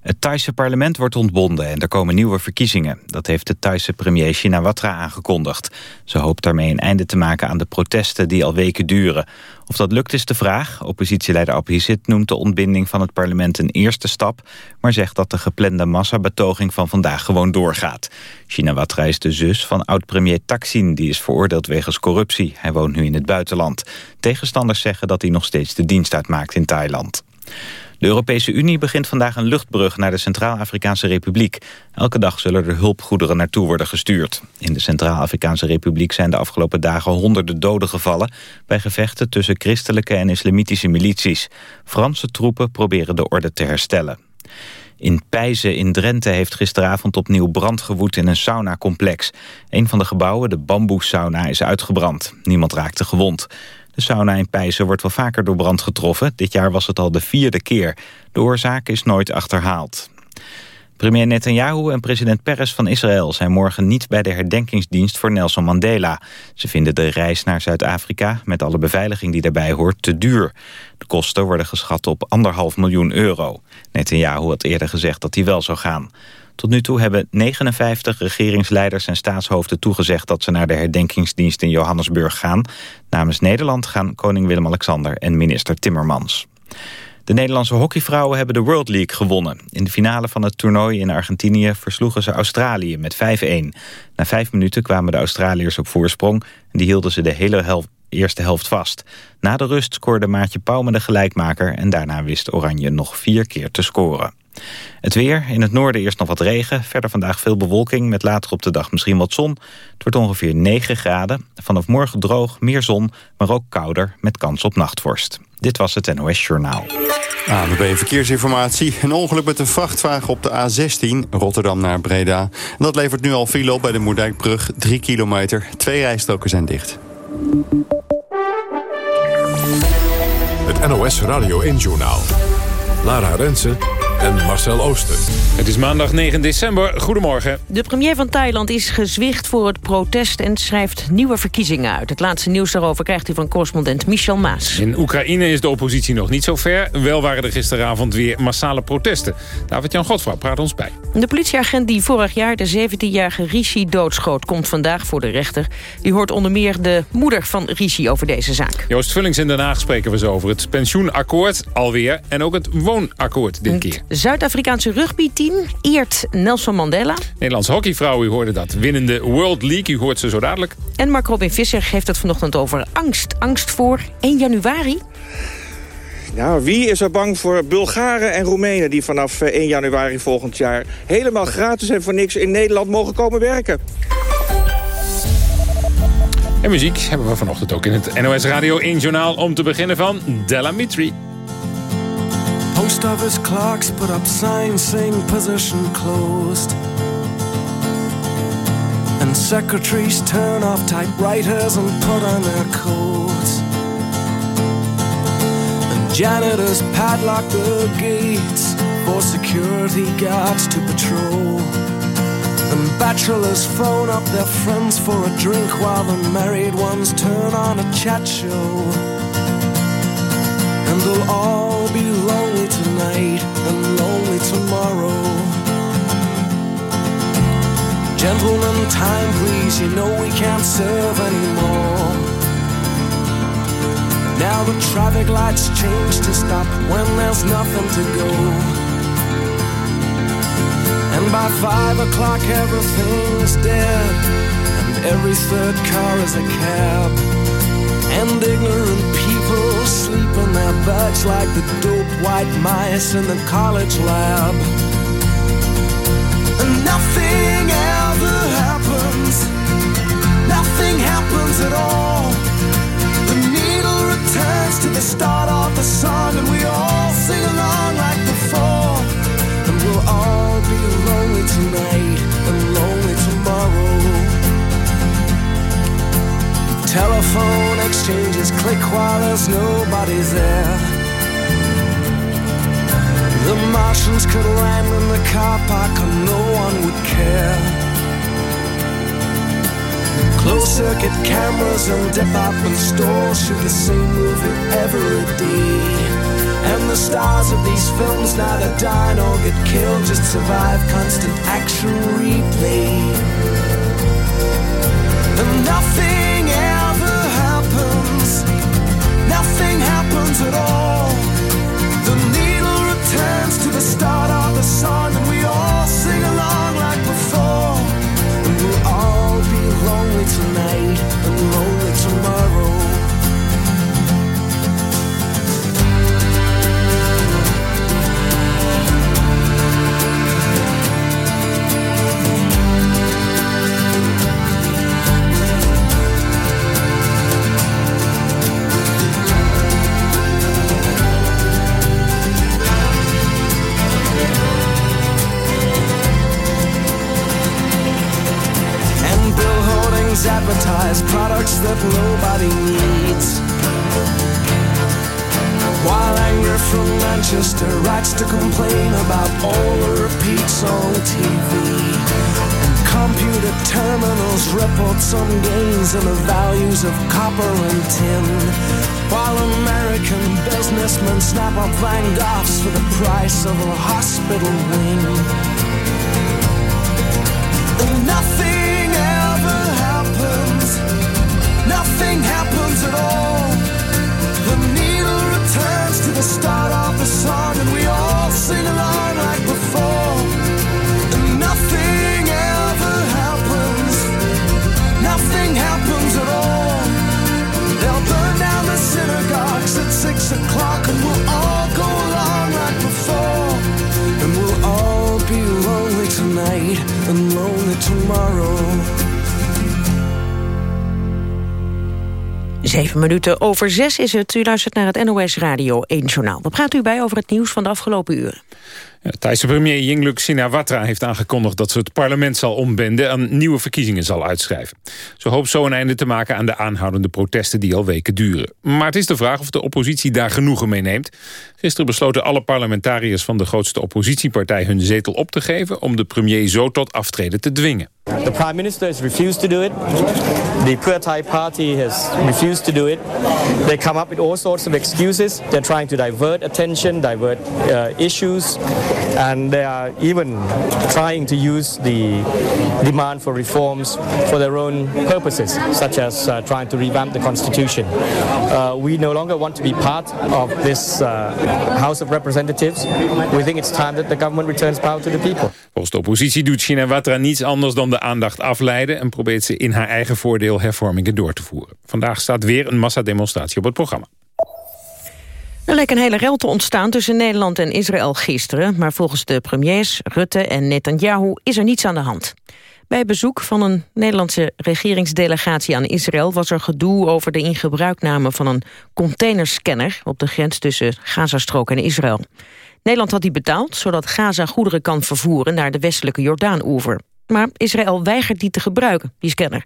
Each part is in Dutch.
Het Thaise parlement wordt ontbonden en er komen nieuwe verkiezingen. Dat heeft de Thaise premier Shinawatra aangekondigd. Ze hoopt daarmee een einde te maken aan de protesten die al weken duren. Of dat lukt is de vraag. Oppositieleider Abhisit noemt de ontbinding van het parlement een eerste stap... maar zegt dat de geplande massabetoging van vandaag gewoon doorgaat. Shinawatra is de zus van oud-premier Thaksin... die is veroordeeld wegens corruptie. Hij woont nu in het buitenland. Tegenstanders zeggen dat hij nog steeds de dienst uitmaakt in Thailand. De Europese Unie begint vandaag een luchtbrug naar de Centraal-Afrikaanse Republiek. Elke dag zullen er hulpgoederen naartoe worden gestuurd. In de Centraal-Afrikaanse Republiek zijn de afgelopen dagen honderden doden gevallen... bij gevechten tussen christelijke en islamitische milities. Franse troepen proberen de orde te herstellen. In Pijzen in Drenthe heeft gisteravond opnieuw brand gewoed in een saunacomplex. Een van de gebouwen, de bamboesauna, is uitgebrand. Niemand raakte gewond. De sauna in Pijzen wordt wel vaker door brand getroffen. Dit jaar was het al de vierde keer. De oorzaak is nooit achterhaald. Premier Netanyahu en president Peres van Israël zijn morgen niet bij de herdenkingsdienst voor Nelson Mandela. Ze vinden de reis naar Zuid-Afrika, met alle beveiliging die daarbij hoort, te duur. De kosten worden geschat op anderhalf miljoen euro. Netanyahu had eerder gezegd dat hij wel zou gaan. Tot nu toe hebben 59 regeringsleiders en staatshoofden toegezegd... dat ze naar de herdenkingsdienst in Johannesburg gaan. Namens Nederland gaan koning Willem-Alexander en minister Timmermans. De Nederlandse hockeyvrouwen hebben de World League gewonnen. In de finale van het toernooi in Argentinië versloegen ze Australië met 5-1. Na vijf minuten kwamen de Australiërs op voorsprong... en die hielden ze de hele eerste helft vast. Na de rust scoorde Maartje Pauw met de gelijkmaker... en daarna wist Oranje nog vier keer te scoren. Het weer, in het noorden eerst nog wat regen. Verder vandaag veel bewolking, met later op de dag misschien wat zon. Het wordt ongeveer 9 graden. Vanaf morgen droog, meer zon, maar ook kouder met kans op nachtvorst. Dit was het NOS Journaal. ANWB Verkeersinformatie. Een ongeluk met een vrachtwagen op de A16, Rotterdam naar Breda. En dat levert nu al file op bij de Moerdijkbrug. 3 kilometer, twee rijstroken zijn dicht. Het NOS Radio 1 Journaal. Lara Rensen en Marcel Ooster. Het is maandag 9 december. Goedemorgen. De premier van Thailand is gezwicht voor het protest... en schrijft nieuwe verkiezingen uit. Het laatste nieuws daarover krijgt hij van correspondent Michel Maas. In Oekraïne is de oppositie nog niet zo ver. Wel waren er gisteravond weer massale protesten. David-Jan Godfra praat ons bij. De politieagent die vorig jaar de 17-jarige Rishi doodschoot... komt vandaag voor de rechter. Die hoort onder meer de moeder van Rishi over deze zaak. Joost Vullings in Den Haag spreken we zo over het pensioenakkoord alweer... en ook het woonakkoord dit keer. Zuid-Afrikaanse rugbyteam eert Nelson Mandela. Nederlandse hockeyvrouw, u hoorde dat. Winnende World League, u hoort ze zo dadelijk. En Mark Robin Visser heeft het vanochtend over angst. Angst voor 1 januari. Ja, wie is er bang voor Bulgaren en Roemenen... die vanaf 1 eh, januari volgend jaar helemaal gratis en voor niks in Nederland mogen komen werken? En muziek hebben we vanochtend ook in het NOS Radio 1 Journaal... om te beginnen van Della Mitri. Post office clerks put up signs saying position closed. And secretaries turn off typewriters and put on their coats. And janitors padlock the gates for security guards to patrol. And bachelors phone up their friends for a drink while the married ones turn on a chat show tonight and lonely tomorrow. Gentlemen, time please, you know we can't serve anymore. Now the traffic lights change to stop when there's nothing to go. And by five o'clock everything's dead, and every third car is a cab. And ignorant people sleep in their beds like the dope white mice in the college lab. And nothing ever happens, nothing happens at all. The needle returns to the start of the song, and we all sing along like before. And we'll all be lonely tonight and lonely tomorrow. Telephone exchanges click while there's nobody there. The Martians could land in the car park and no one would care. Closed circuit cameras and department stores shoot the same movie every day. And the stars of these films neither die nor get killed, just survive constant action replay. And nothing happens at all. The needle returns to the start of the song, and we all sing along like before. And we'll all be lonely tonight While American businessmen snap up Van Goghs for the price of a hospital wing. Tomorrow. Zeven minuten over zes is het. U luistert naar het NOS Radio 1 Journaal. We praten u bij over het nieuws van de afgelopen uren. Ja, Thaise premier Yingluck Shinawatra heeft aangekondigd dat ze het parlement zal ombenden en nieuwe verkiezingen zal uitschrijven. Ze hoopt zo een einde te maken aan de aanhoudende protesten die al weken duren. Maar het is de vraag of de oppositie daar genoegen mee neemt. Gisteren besloten alle parlementariërs van de grootste oppositiepartij hun zetel op te geven om de premier zo tot aftreden te dwingen. The Prime Minister has refused to do it. The Party has refused to do it. They come up with all sorts of excuses. They're trying to divert attention, divert uh, issues, and they are even trying to use the demand for reforms for their own purposes, such as uh, trying to revamp the Constitution. Uh, we no longer want to be part of this uh, House of Representatives. We think it's time that the government returns power to the people. Volgens de oppositie doet Shinawatra niets anders dan de aandacht afleiden... en probeert ze in haar eigen voordeel hervormingen door te voeren. Vandaag staat weer een massademonstratie op het programma. Er leek een hele rel te ontstaan tussen Nederland en Israël gisteren... maar volgens de premiers Rutte en Netanyahu is er niets aan de hand. Bij bezoek van een Nederlandse regeringsdelegatie aan Israël... was er gedoe over de ingebruikname van een containerscanner... op de grens tussen Gazastrook en Israël. Nederland had die betaald, zodat Gaza goederen kan vervoeren... naar de westelijke Jordaan-oever. Maar Israël weigert die te gebruiken, die scanner.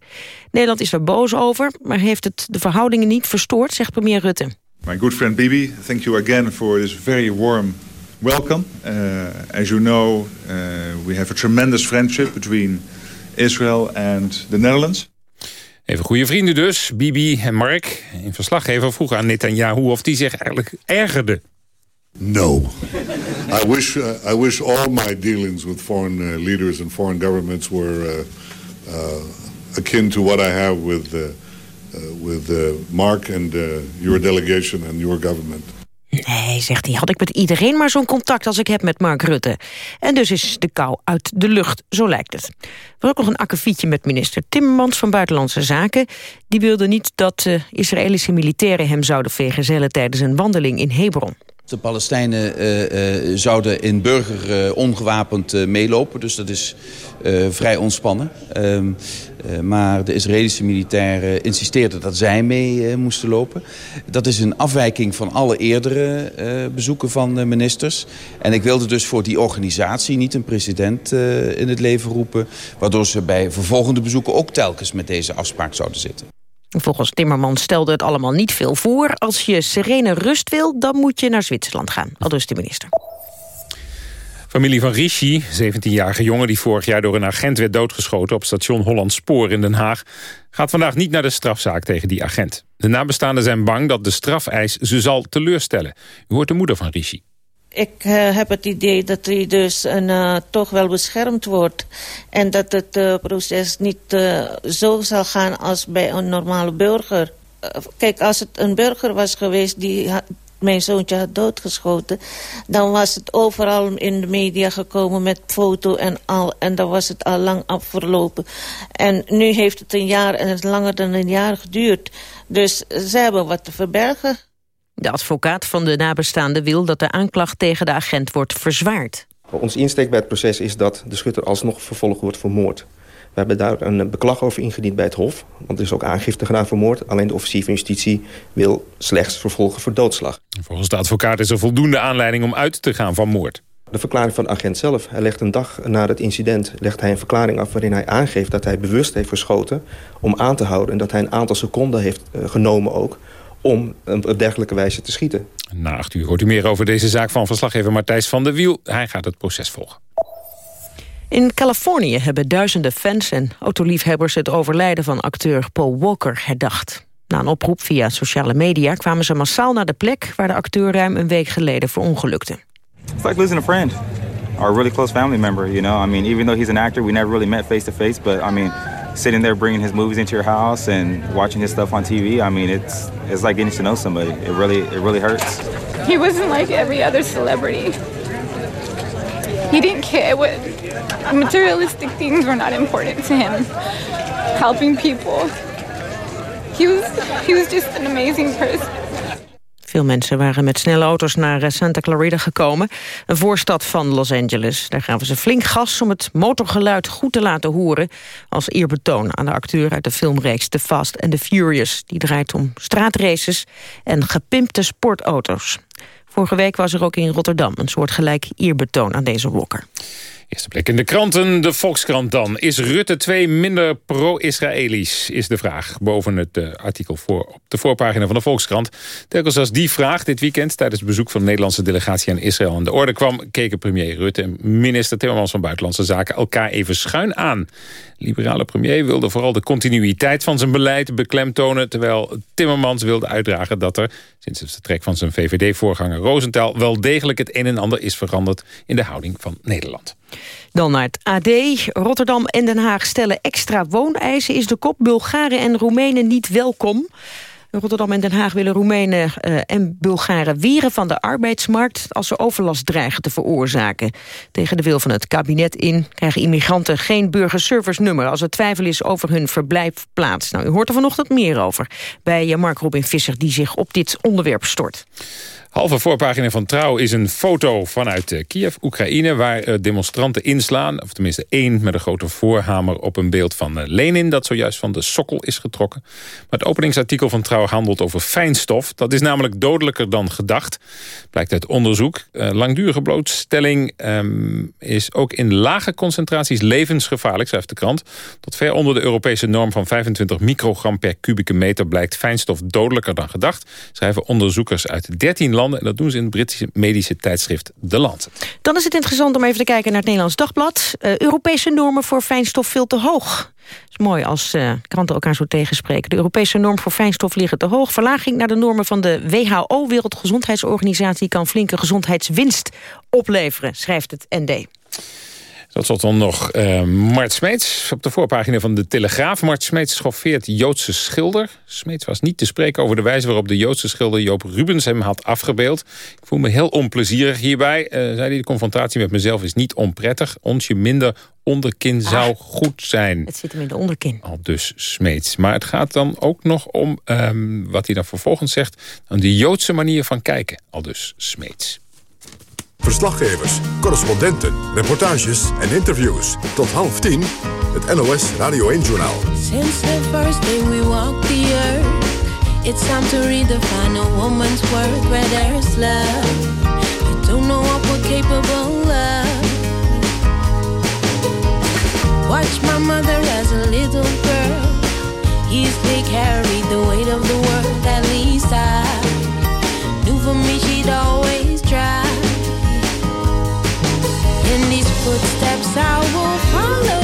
Nederland is er boos over, maar heeft het de verhoudingen niet verstoord... zegt premier Rutte. My good friend Bibi, thank you again for this very warm welcome. Uh, as you know, uh, we have a tremendous friendship between Israel and the Netherlands. Even goede vrienden dus, Bibi en Mark. In verslaggever vroeg aan Netanyahu of die zich eigenlijk ergerde. No. I wish, uh, I wish all my dealings with foreign uh, leaders and foreign governments were uh, uh, akin to what I have with, with uh, Mark and uh, your delegation and your government. Nee, zegt hij, had ik met iedereen maar zo'n contact als ik heb met Mark Rutte. En dus is de kou uit de lucht, zo lijkt het. Er was ook nog een akkefietje met minister Timmermans van Buitenlandse Zaken. Die wilde niet dat uh, Israëlische militairen hem zouden vergezellen tijdens een wandeling in Hebron. De Palestijnen uh, uh, zouden in burger uh, ongewapend meelopen, dus dat is vrij ontspannen. Ehm, maar de Israëlische militairen insisteerden dat zij mee moesten lopen. Dat is een afwijking van alle eerdere bezoeken van ministers. En ik wilde dus voor die organisatie niet een president in het leven roepen... waardoor ze bij vervolgende bezoeken ook telkens met deze afspraak zouden zitten. Volgens Timmermans stelde het allemaal niet veel voor. Als je serene rust wil, dan moet je naar Zwitserland gaan, aldus de minister. Familie van Rishi, 17-jarige jongen die vorig jaar door een agent werd doodgeschoten op station Holland Spoor in Den Haag, gaat vandaag niet naar de strafzaak tegen die agent. De nabestaanden zijn bang dat de strafeis ze zal teleurstellen. U hoort de moeder van Rishi. Ik uh, heb het idee dat hij dus een, uh, toch wel beschermd wordt. En dat het uh, proces niet zo zal gaan als bij een normale burger. kijk, als het een burger was geweest die mijn zoontje had doodgeschoten... dan was het overal in de media gekomen met foto en al. En dan was het al lang afverlopen. En nu heeft het een jaar en het langer dan een jaar geduurd. Dus ze hebben wat te verbergen. De advocaat van de nabestaande wil dat de aanklacht tegen de agent wordt verzwaard. Ons insteek bij het proces is dat de schutter alsnog vervolgd wordt voor moord. We hebben daar een beklag over ingediend bij het Hof. Want er is ook aangifte gedaan voor moord. Alleen de officier van justitie wil slechts vervolgen voor doodslag. Volgens de advocaat is er voldoende aanleiding om uit te gaan van moord. De verklaring van de agent zelf. Hij legt een dag na het incident legt hij een verklaring af... waarin hij aangeeft dat hij bewust heeft geschoten om aan te houden... en dat hij een aantal seconden heeft eh, genomen ook om op dergelijke wijze te schieten. Na acht uur hoort u meer over deze zaak van verslaggever Martijs van der Wiel. Hij gaat het proces volgen. In Californië hebben duizenden fans en autoliefhebbers... het overlijden van acteur Paul Walker herdacht. Na een oproep via sociale media kwamen ze massaal naar de plek... waar de acteur ruim een week geleden verongelukte. It's like losing a friend. Or a really close family member, you know. I mean, even though he's an actor, we never really met face to face. But I mean, sitting there bringing his movies into your house and watching his stuff on TV, I mean, it's it's like getting to know somebody. It really it really hurts. He wasn't like every other celebrity. He didn't care what materialistic things were not important to him. Helping people. He was he was just an amazing person. Veel mensen waren met snelle auto's naar eh, Santa Clarita gekomen. Een voorstad van Los Angeles. Daar gaven ze flink gas om het motorgeluid goed te laten horen... als eerbetoon aan de acteur uit de filmreeks The Fast and the Furious. Die draait om straatraces en gepimpte sportauto's. Vorige week was er ook in Rotterdam een soortgelijk eerbetoon aan deze Walker. Eerste plek in de kranten, de Volkskrant dan. Is Rutte 2 minder pro-Israëlisch, is de vraag. Boven het uh, artikel voor, op de voorpagina van de Volkskrant. Telkens als die vraag dit weekend... tijdens het bezoek van de Nederlandse delegatie aan Israël aan de orde kwam... keken premier Rutte en minister Timmermans van Buitenlandse Zaken... elkaar even schuin aan. liberale premier wilde vooral de continuïteit van zijn beleid beklemtonen... terwijl Timmermans wilde uitdragen dat er... sinds het vertrek van zijn VVD-voorganger Rosenthal... wel degelijk het een en ander is veranderd in de houding van Nederland. Dan naar het AD. Rotterdam en Den Haag stellen extra wooneisen. Is de kop Bulgaren en Roemenen niet welkom? Rotterdam en Den Haag willen Roemenen uh, en Bulgaren weren van de arbeidsmarkt als ze overlast dreigen te veroorzaken. Tegen de wil van het kabinet in krijgen immigranten geen burgerservice-nummer als er twijfel is over hun verblijfplaats. Nou, u hoort er vanochtend meer over bij Mark Robin Visser die zich op dit onderwerp stort. Halve voorpagina van Trouw is een foto vanuit eh, Kiev, Oekraïne... waar eh, demonstranten inslaan, of tenminste één met een grote voorhamer... op een beeld van eh, Lenin, dat zojuist van de sokkel is getrokken. Maar het openingsartikel van Trouw handelt over fijnstof. Dat is namelijk dodelijker dan gedacht, blijkt uit onderzoek. langdurige blootstelling um, is ook in lage concentraties levensgevaarlijk... schrijft de krant. Tot ver onder de Europese norm van 25 microgram per kubieke meter... blijkt fijnstof dodelijker dan gedacht, schrijven onderzoekers uit 13 landen en dat doen ze in het Britse medische tijdschrift The Lancet. Dan is het interessant om even te kijken naar het Nederlands Dagblad. Uh, Europese normen voor fijnstof veel te hoog. Is mooi als uh, kranten elkaar zo tegenspreken. De Europese norm voor fijnstof liggen te hoog. Verlaging naar de normen van de WHO, Wereldgezondheidsorganisatie... kan flinke gezondheidswinst opleveren, schrijft het ND. Dat was dan nog uh, Mart Smeets op de voorpagina van de Telegraaf. Mart Smeets schoffeert Joodse schilder. Smeets was niet te spreken over de wijze waarop de Joodse schilder Joop Rubens hem had afgebeeld. Ik voel me heel onplezierig hierbij. Uh, zei hij, de confrontatie met mezelf is niet onprettig. Onsje minder onderkin ah, zou goed zijn. Het zit hem in de onderkin. Al dus Smeets. Maar het gaat dan ook nog om, um, wat hij dan vervolgens zegt... aan de Joodse manier van kijken. Al dus Smeets. Verslaggevers, correspondenten, reportages en interviews. Tot half tien, het NOS Radio 1-journaal. Since the first day we walked the earth, it's time to redefine a woman's worth where there's love. You don't know what we're capable of. Watch my mother as a little girl. Easily carried the weight of the world, at least I knew for me she'd always In these footsteps I will follow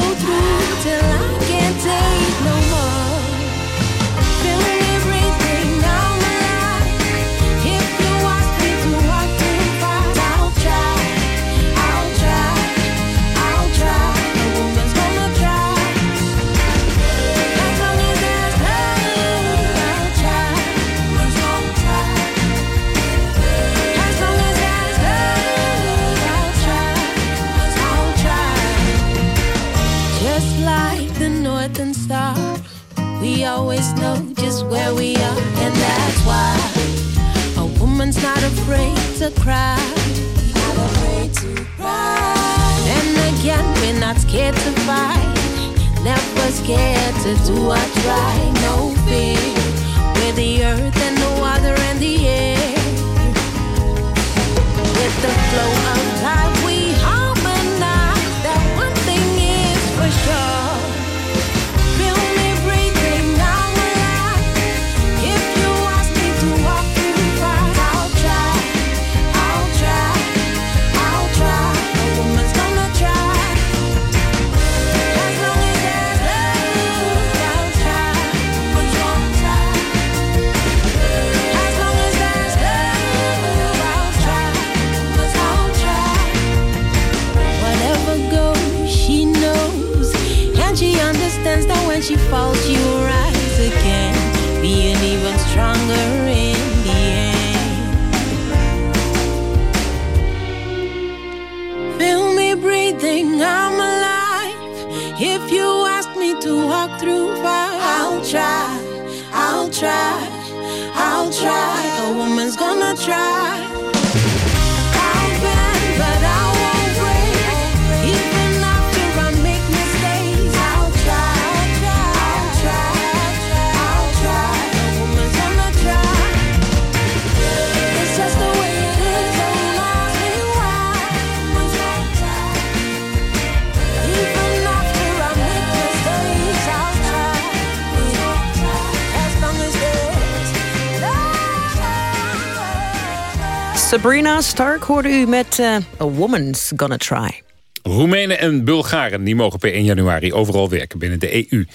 Sabrina Stark hoorde u met eh, A Woman's Gonna Try. Roemenen en Bulgaren die mogen per 1 januari overal werken binnen de EU.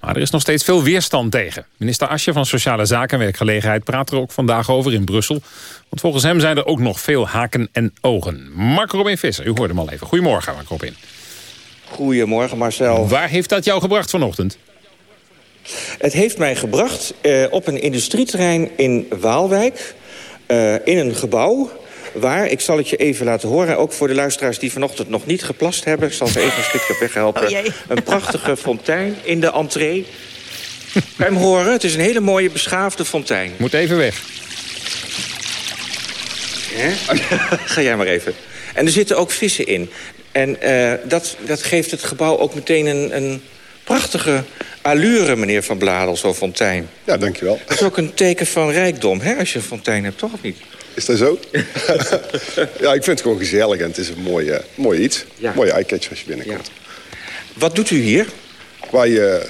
Maar er is nog steeds veel weerstand tegen. Minister Asje van Sociale Zaken en Werkgelegenheid praat er ook vandaag over in Brussel. Want volgens hem zijn er ook nog veel haken en ogen. Mark Robin Visser, u hoorde hem al even. Goedemorgen, Mark Robin. Goedemorgen Marcel. Waar heeft dat jou gebracht vanochtend? Het heeft mij gebracht eh, op een industrieterrein in Waalwijk. Eh, in een gebouw waar, ik zal het je even laten horen... ook voor de luisteraars die vanochtend nog niet geplast hebben... ik zal ze even een stukje op weg helpen. Oh een prachtige fontein in de entree. Kan je hem horen? Het is een hele mooie beschaafde fontein. Moet even weg. Hè? Ga jij maar even. En er zitten ook vissen in. En eh, dat, dat geeft het gebouw ook meteen een, een prachtige allure, meneer Van Bladel, zo'n fontein. Ja, dankjewel. Dat is ook een teken van rijkdom, hè, als je een fontein hebt, toch of niet? Is dat zo? ja, ik vind het gewoon gezellig en het is een mooi, eh, mooi iets. Ja. Mooie eye-catcher als je binnenkomt. Wat doet u hier? Wij eh,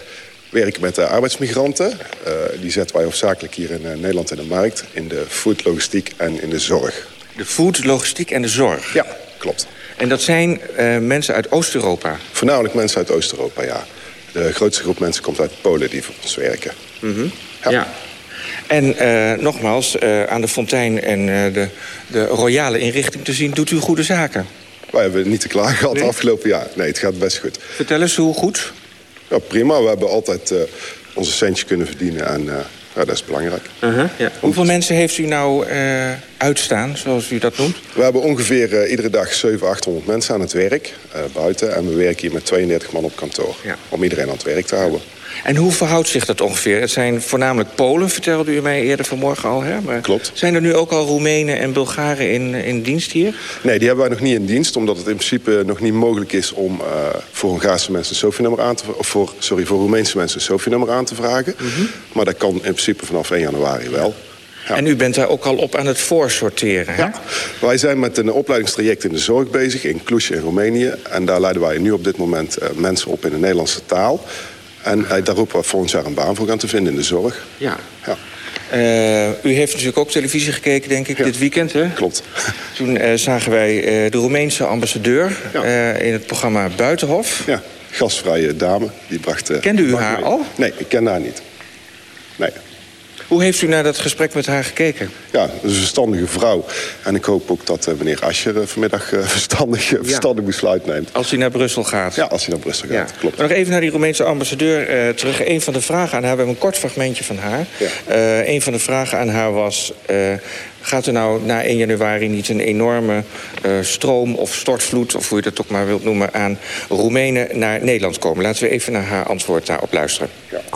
werken met eh, arbeidsmigranten. Eh, die zetten wij hoofdzakelijk hier in Nederland in de markt. In de foodlogistiek en in de zorg. De food, logistiek en de zorg? Ja, klopt. En dat zijn mensen uit Oost-Europa? Voornamelijk mensen uit Oost-Europa, ja. De grootste groep mensen komt uit Polen die voor ons werken. Mhm. Ja. En eh, nogmaals, eh, aan de fontein en eh, de, de royale inrichting te zien... doet u goede zaken. Wij hebben niet te klagen gehad Nee? afgelopen jaar. Nee, het gaat best goed. Vertel eens hoe goed. Ja, prima. We hebben altijd onze centje kunnen verdienen en eh, ja, dat is belangrijk. ja. Hoeveel mensen heeft u nou eh, uitstaan, zoals u dat noemt? We hebben ongeveer eh, iedere dag 700, 800 mensen aan het werk eh, buiten. En we werken hier met 32 man op kantoor. Om iedereen aan het werk te houden. En hoe verhoudt zich dat ongeveer? Het zijn voornamelijk Polen, vertelde u mij eerder vanmorgen al. Hè? Maar Klopt. Zijn er nu ook al Roemenen en Bulgaren in, in dienst hier? Nee, die hebben wij nog niet in dienst. Omdat het in principe nog niet mogelijk is om eh, voor Hongaarse mensen een SOFI-nummer aan te Of voor, sorry, voor Roemeense mensen een SOFI-nummer aan te vragen. Maar dat kan in principe vanaf 1 januari wel. En u bent daar ook al op aan het voorsorteren, hè? Wij zijn met een opleidingstraject in de zorg bezig, in Cluj in Roemenië. En daar leiden wij nu op dit moment eh, mensen op in de Nederlandse taal. En daar hopen we volgend jaar een baan voor gaan te vinden in de zorg. Ja. Ja. Eh, u heeft natuurlijk ook televisie gekeken, denk ik, dit weekend, hè? Klopt. Toen eh, zagen wij eh, de Roemeense ambassadeur in het programma Buitenhof. Ja, gastvrije dame. Die bracht, Kende u haar mee. al? Nee, ik ken haar niet. Nee. Hoe heeft u naar dat gesprek met haar gekeken? Ja, dat is een verstandige vrouw. En ik hoop ook dat eh, meneer Ascher eh, vanmiddag eh, verstandig, verstandig besluit neemt. Als hij naar Brussel gaat? Ja, als hij naar Brussel gaat, klopt. Maar nog even naar die Roemeense ambassadeur terug. Een van de vragen aan haar, we hebben een kort fragmentje van haar. Eh, een van de vragen aan haar was... gaat er nou na 1 januari niet een enorme uh, stroom of stortvloed... of hoe je dat ook maar wilt noemen, aan Roemenen naar Nederland komen? Laten we even naar haar antwoord daarop luisteren.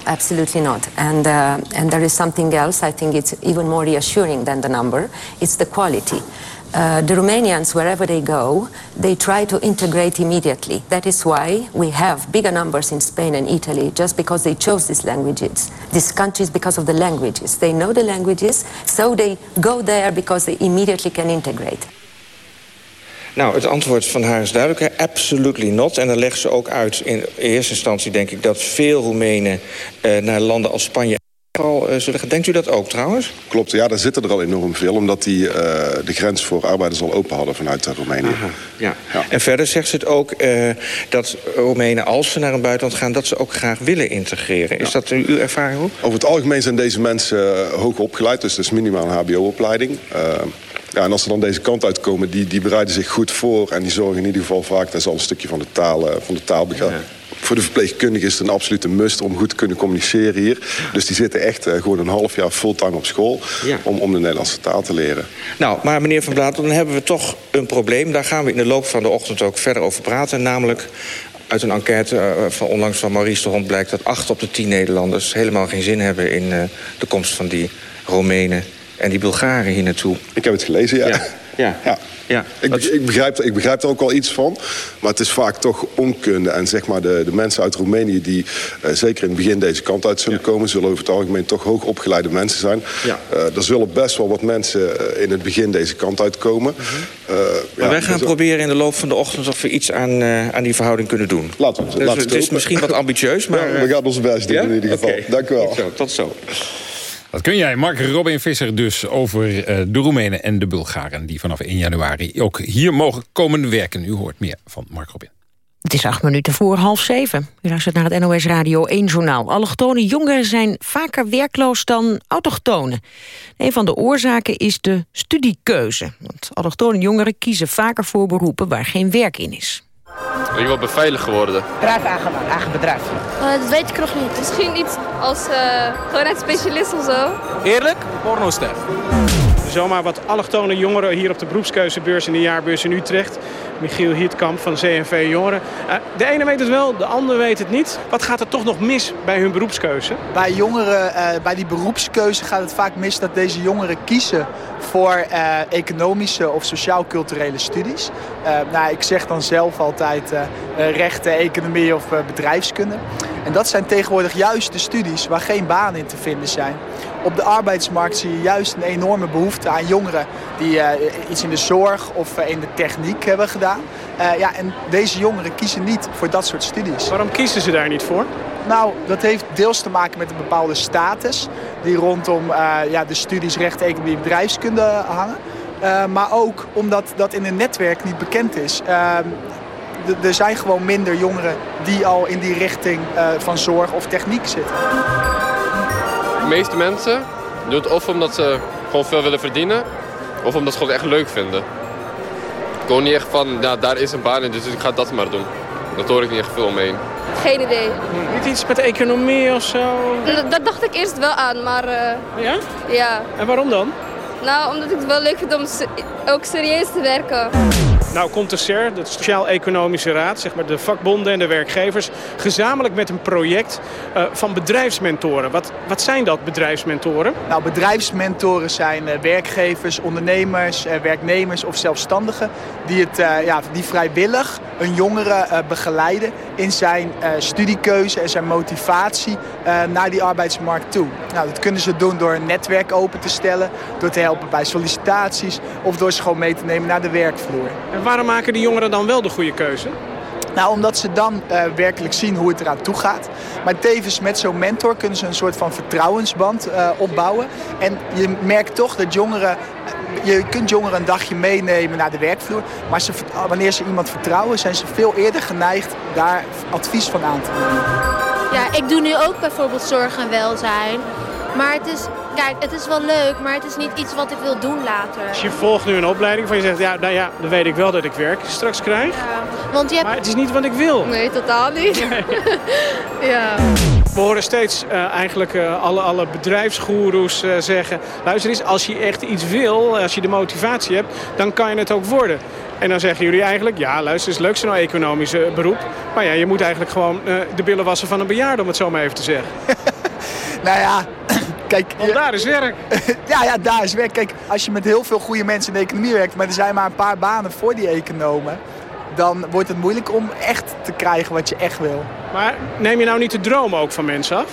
Absolutely not. And, uh, and there is something else. I think it's even more reassuring than the number. It's the quality. Uh, the Romanians, wherever they go, they try to integrate immediately. That is why we have bigger numbers in Spain and Italy, just because they chose these languages, these countries because of the languages. They know the languages, so they go there because they immediately can integrate. Nou, het antwoord van haar is duidelijk. Absolutely not. En dan legt ze ook uit in eerste instantie, denk ik... dat veel Roemenen uh, naar landen als Spanje al uh, zullen. Denkt u dat ook trouwens? Klopt, ja, daar zitten er al enorm veel. Omdat die uh, de grens voor arbeiders al open hadden vanuit Roemenië. Aha, ja. ja. En verder zegt ze het ook uh, dat Roemenen, als ze naar een buitenland gaan... dat ze ook graag willen integreren. Is ja. dat uw ervaring ook? Over het algemeen zijn deze mensen hoog opgeleid. Dus dat is minimaal een hbo-opleiding. Ja, en als ze dan deze kant uitkomen, die, die bereiden zich goed voor... en die zorgen in ieder geval vaak, dat is al een stukje van de taal, van de taalbegrijp. Ja voor de verpleegkundigen is het een absolute must om goed te kunnen communiceren hier. Dus die zitten echt uh, gewoon een half jaar fulltime op school ja. om, om de Nederlandse taal te leren. Nou, maar meneer Van Blaat, dan hebben we toch een probleem. Daar gaan we in de loop van de ochtend ook verder over praten. Namelijk uit een enquête uh, van onlangs van Maurice de Hond blijkt... dat acht op de tien Nederlanders helemaal geen zin hebben in uh, de komst van die Roemenen en die Bulgaren hier naartoe. Ik heb het gelezen, ja. ja. Ja. ja. Ja. Ik, ik, begrijp, ik begrijp er ook wel iets van. Maar het is vaak toch onkunde. En zeg maar de, de mensen uit Roemenië die uh, zeker in het begin deze kant uit zullen ja. komen... zullen over het algemeen toch hoog opgeleide mensen zijn. Ja. Uh, er zullen best wel wat mensen uh, in het begin deze kant uitkomen. Mm -hmm. maar wij gaan proberen in de loop van de ochtend... of we iets aan, aan die verhouding kunnen doen. Laten we dus, laten het is misschien wat ambitieus, maar... we gaan ons best doen in ieder geval. Okay. Dank u wel. Tot zo. Tot zo. Dat kun jij, Mark Robin Visser, dus over uh, de Roemenen en de Bulgaren... die vanaf 1 januari ook hier mogen komen werken. U hoort meer van Mark Robin. Het is acht minuten voor half zeven. U luistert naar het NOS Radio 1-journaal. Allochtone jongeren zijn vaker werkloos dan autochtonen. Een van de oorzaken is de studiekeuze. Want allochtone jongeren kiezen vaker voor beroepen waar geen werk in is. Ik wil beveiligd worden. Bedrijf aangemaakt, eigen bedrijf. Uh, dat weet ik nog niet. Misschien iets als uh, schoonheidsspecialist of zo. Eerlijk? Pornoster. Zomaar wat allochtone jongeren hier op de beroepskeuzebeurs in de jaarbeurs in Utrecht. Michiel Hietkamp van CNV Jongeren. Uh, de ene weet het wel, de ander weet het niet. Wat gaat er toch nog mis bij hun beroepskeuze? Bij jongeren, uh, bij die beroepskeuze gaat het vaak mis dat deze jongeren kiezen voor uh, economische of sociaal-culturele studies. nou, ik zeg dan zelf altijd rechten, economie of bedrijfskunde. En dat zijn tegenwoordig juist de studies waar geen banen in te vinden zijn. Op de arbeidsmarkt zie je juist een enorme behoefte aan jongeren die uh, iets in de zorg of uh, in de techniek hebben gedaan. Uh, ja, en deze jongeren kiezen niet voor dat soort studies. Waarom kiezen ze daar niet voor? Nou, dat heeft deels te maken met een bepaalde status die rondom ja, de studies recht, economie en bedrijfskunde hangen. maar ook omdat dat in een netwerk niet bekend is. Ehm, er zijn gewoon minder jongeren die al in die richting van zorg of techniek zitten. De meeste mensen doen het of omdat ze gewoon veel willen verdienen... of omdat ze het gewoon echt leuk vinden. Gewoon niet echt van, ja, daar is een baan in, dus ik ga dat maar doen. Dat hoor ik niet echt veel omheen. Geen idee. Niet iets met economie of zo? Dat, dat dacht ik eerst wel aan, maar... Uh, ja? Ja. En waarom dan? Nou, omdat ik het wel leuk vind om ook serieus te werken. Nou komt de SER, de Sociaal-Economische Raad, zeg maar de vakbonden en de werkgevers, gezamenlijk met een project uh, van bedrijfsmentoren. Wat, wat zijn dat, bedrijfsmentoren? Nou, bedrijfsmentoren zijn uh, werkgevers, ondernemers, uh, werknemers of zelfstandigen die, het, ja, die vrijwillig een jongere begeleiden in zijn studiekeuze en zijn motivatie naar die arbeidsmarkt toe. Nou, dat kunnen ze doen door een netwerk open te stellen, door te helpen bij sollicitaties of door ze gewoon mee te nemen naar de werkvloer. En waarom maken die jongeren dan wel de goede keuze? Nou, omdat ze dan uh, werkelijk zien hoe het eraan toe gaat. Maar tevens met zo'n mentor kunnen ze een soort van vertrouwensband uh, opbouwen. En je merkt toch dat jongeren... Je kunt jongeren een dagje meenemen naar de werkvloer. Maar ze, wanneer ze iemand vertrouwen, zijn ze veel eerder geneigd daar advies van aan te nemen. Ja, ik doe nu ook bijvoorbeeld zorg en welzijn. Maar het is, kijk, het is wel leuk, maar het is niet iets wat ik wil doen later. Dus je volgt nu een opleiding van je zegt, ja, nou ja, dan weet ik wel dat ik werk straks krijg. Ja, want je hebt... Maar het is niet wat ik wil. Nee, totaal niet. Nee. ja. We horen steeds uh, eigenlijk uh, alle, alle bedrijfsgoeroes uh, zeggen... luister eens, als je echt iets wil, als je de motivatie hebt... dan kan je het ook worden. En dan zeggen jullie eigenlijk, ja luister eens, leuk zo'n economisch beroep. Maar ja, je moet eigenlijk gewoon de billen wassen van een bejaarde, om het zo maar even te zeggen. nou ja, kijk... Want daar is werk. ja, ja, daar is werk. Kijk, als je met heel veel goede mensen in de economie werkt... maar er zijn maar een paar banen voor die economen dan wordt het moeilijk om echt te krijgen wat je echt wil. Maar neem je nou niet de droom ook van mensen af?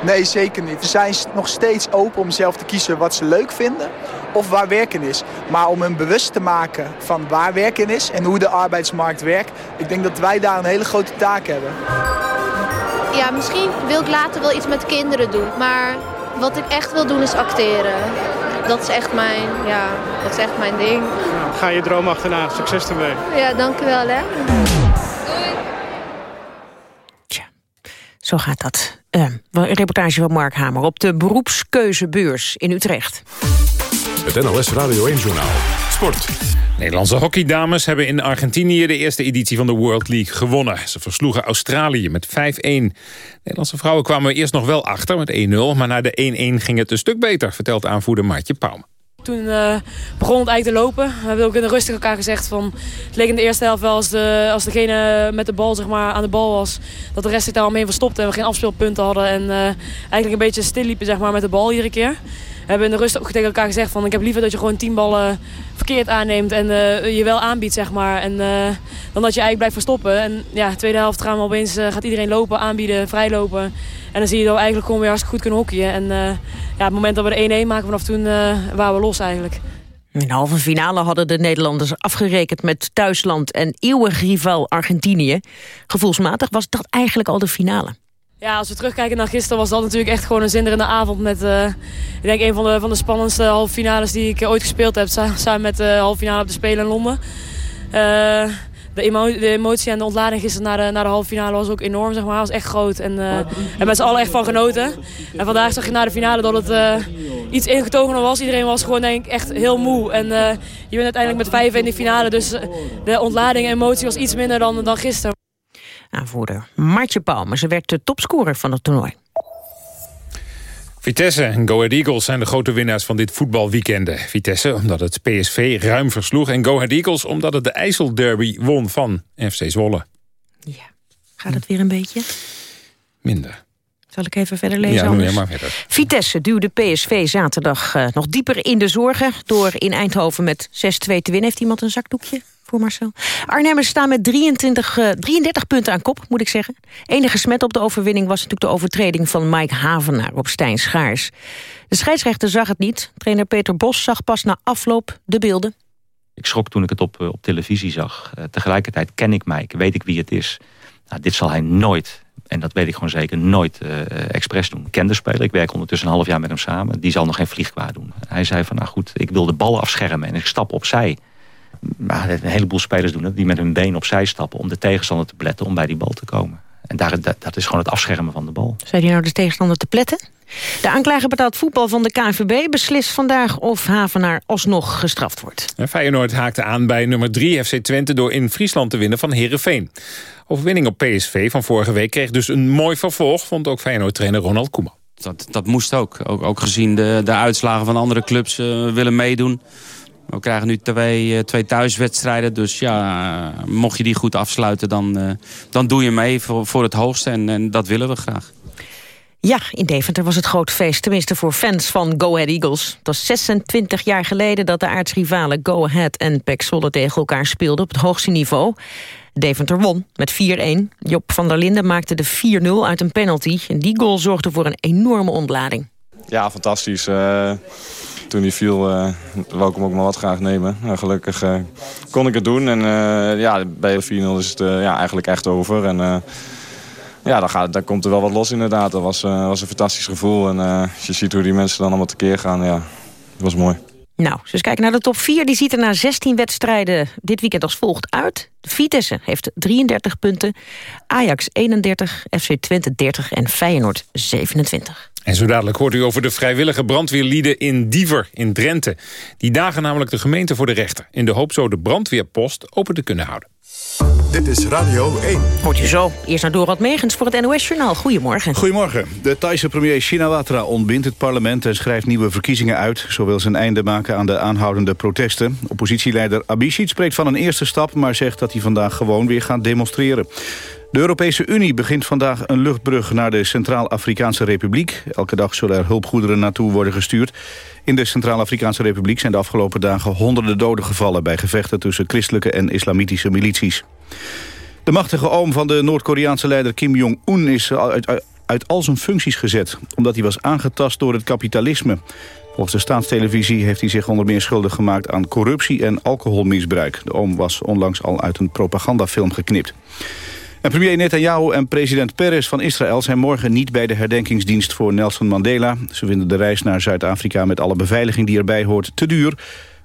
Nee, zeker niet. Ze zijn nog steeds open om zelf te kiezen wat ze leuk vinden of waar werken is. Maar om hen bewust te maken van waar werken is en hoe de arbeidsmarkt werkt... ik denk dat wij daar een hele grote taak hebben. Ja, misschien wil ik later wel iets met kinderen doen. Maar wat ik echt wil doen is acteren dat is echt mijn, ja, dat is echt mijn ding. Nou, ga je droom achterna. Succes ermee. Ja, dank u wel. Hè. Doei. Tja, zo gaat dat. Uh, een reportage van Mark Hamer op de beroepskeuzebeurs in Utrecht. Het NLS Radio 1 Journaal. Sport. Nederlandse hockeydames hebben in Argentinië de eerste editie van de World League gewonnen. Ze versloegen Australië met 5-1. Nederlandse vrouwen kwamen eerst nog wel achter met 1-0... maar na de 1-1 ging het een stuk beter, vertelt aanvoerder Maartje Pauwme. Toen uh, begon het eigenlijk te lopen. We hebben ook in de rust elkaar gezegd van... Het leek in de eerste helft wel als, de, als degene met de bal zeg maar, aan de bal was... dat de rest zich daar mee verstopte en we geen afspeelpunten hadden... en uh, eigenlijk een beetje stil liepen zeg maar, met de bal iedere keer hebben in de rust ook tegen elkaar gezegd van ik heb liever dat je gewoon tien ballen verkeerd aanneemt en uh, je wel aanbiedt zeg maar. En, uh, dan dat je eigenlijk blijft verstoppen. En ja, de tweede helft gaan we uh, gaat iedereen lopen, aanbieden, vrijlopen. En dan zie je dat we eigenlijk gewoon weer hartstikke goed kunnen hockeyen. En ja, het moment dat we de 1-1 maken vanaf toen waren we los eigenlijk. In de halve finale hadden de Nederlanders afgerekend met thuisland en eeuwig rival Argentinië. Gevoelsmatig was dat eigenlijk al de finale. Ja, als we terugkijken naar gisteren was dat natuurlijk echt gewoon een zinderende avond. Met, uh, ik denk, een van de, van de spannendste halve finales die ik ooit gespeeld heb. Samen met de halve finale op de Spelen in Londen. Uh, de, emo de, emotie en de ontlading gisteren naar de, naar de halve finale was ook enorm, zeg maar. was echt groot. En uh, hebben met z'n allen echt van genoten. En vandaag zag je na de finale dat het iets ingetogener was. Iedereen was gewoon denk ik echt heel moe. En je bent uiteindelijk met vijf in de finale. Dus de ontlading en emotie was iets minder dan, dan gisteren. Aanvoerder Martje Palmer. Ze werd de topscorer van het toernooi. Vitesse en Go Ahead Eagles zijn de grote winnaars van dit voetbalweekende. Vitesse omdat het PSV ruim versloeg... en Go Ahead Eagles omdat het de IJsselderby won van FC Zwolle. Ja, gaat het weer een beetje? Minder. Zal ik even verder lezen? Ja, noem maar verder. Vitesse duwde PSV zaterdag uh, nog dieper in de zorgen... door in Eindhoven met 6-2 te winnen. Heeft iemand een zakdoekje? voor Marcel. Arnhemmers staan met 23, uh, 33 punten aan kop, moet ik zeggen. Enige smet op de overwinning was natuurlijk de overtreding van Mike Havenaar op Stijn Schaars. De scheidsrechter zag het niet. Trainer Peter Bos zag pas na afloop de beelden. Ik schrok toen ik het op, op televisie zag. Uh, tegelijkertijd ken ik Mike, weet ik wie het is. Nou, dit zal hij nooit, en dat weet ik gewoon zeker, nooit uh, expres doen. Ik ken de speler, ik werk ondertussen een half jaar met hem samen. Die zal nog geen vliegkwaad doen. Hij zei van, nou goed, ik wil de ballen afschermen en ik stap opzij maar een heleboel spelers doen het, die met hun been opzij stappen... om de tegenstander te pletten om bij die bal te komen. En daar, dat, is gewoon het afschermen van de bal. Zei hij nou de tegenstander te pletten? De aanklager betaald voetbal van de KNVB beslist vandaag of Havenaar alsnog gestraft wordt. Feyenoord haakte aan bij nummer 3 FC Twente door in Friesland te winnen van Herenveen. Overwinning op PSV van vorige week kreeg dus een mooi vervolg, vond ook Feyenoord-trainer Ronald Koeman. Dat, dat moest ook. ook. Ook gezien de, de uitslagen van andere clubs uh, willen meedoen. We krijgen nu twee, eh, twee thuiswedstrijden. Dus ja, mocht je die goed afsluiten, dan, uh, dan doe je mee voor, voor het hoogste. En, en dat willen we graag. Ja, in Deventer was het groot feest, tenminste voor fans van Go Ahead Eagles. Het was 26 jaar geleden dat de aardsrivalen Go Ahead en PEC Zwolle tegen elkaar speelden op het hoogste niveau. Deventer won met 4-1. Job van der Linden maakte de 4-0 uit een penalty. En die goal zorgde voor een enorme ontlading. Ja, fantastisch. Uh toen hij viel, uh, ook maar wat graag nemen. Nou, gelukkig uh, kon ik het doen. En uh, ja, bij de 4-0 is het ja, eigenlijk echt over. En ja, dan, gaat, dan komt er wel wat los inderdaad. Dat was, was een fantastisch gevoel. En als je ziet hoe die mensen dan allemaal tekeer gaan, ja, dat was mooi. Nou, dus kijken naar de top 4. Die ziet er na 16 wedstrijden dit weekend als volgt uit. Vitesse heeft 33 punten, Ajax 31, FC Twente 30 en Feyenoord 27. En zo dadelijk hoort u over de vrijwillige brandweerlieden in Diever in Drenthe. Die dagen namelijk de gemeente voor de rechter... in de hoop zo de brandweerpost open te kunnen houden. Dit is Radio 1. Hoort je zo. Eerst naar Dorot Megens voor het NOS-journaal. Goedemorgen. Goedemorgen. De Thaise premier Shinawatra ontbindt het parlement... en schrijft nieuwe verkiezingen uit. Zo wil zijn einde maken aan de aanhoudende protesten. Oppositieleider Abhisit spreekt van een eerste stap... maar zegt dat hij vandaag gewoon weer gaat demonstreren. De Europese Unie begint vandaag een luchtbrug naar de Centraal-Afrikaanse Republiek. Elke dag zullen er hulpgoederen naartoe worden gestuurd. In de Centraal-Afrikaanse Republiek zijn de afgelopen dagen honderden doden gevallen... bij gevechten tussen christelijke en islamitische milities. De machtige oom van de Noord-Koreaanse leider Kim Jong-un is uit, al zijn functies gezet... omdat hij was aangetast door het kapitalisme. Volgens de staatstelevisie heeft hij zich onder meer schuldig gemaakt aan corruptie en alcoholmisbruik. De oom was onlangs al uit een propagandafilm geknipt. Premier Netanyahu en president Peres van Israël zijn morgen niet bij de herdenkingsdienst voor Nelson Mandela. Ze vinden de reis naar Zuid-Afrika met alle beveiliging die erbij hoort te duur.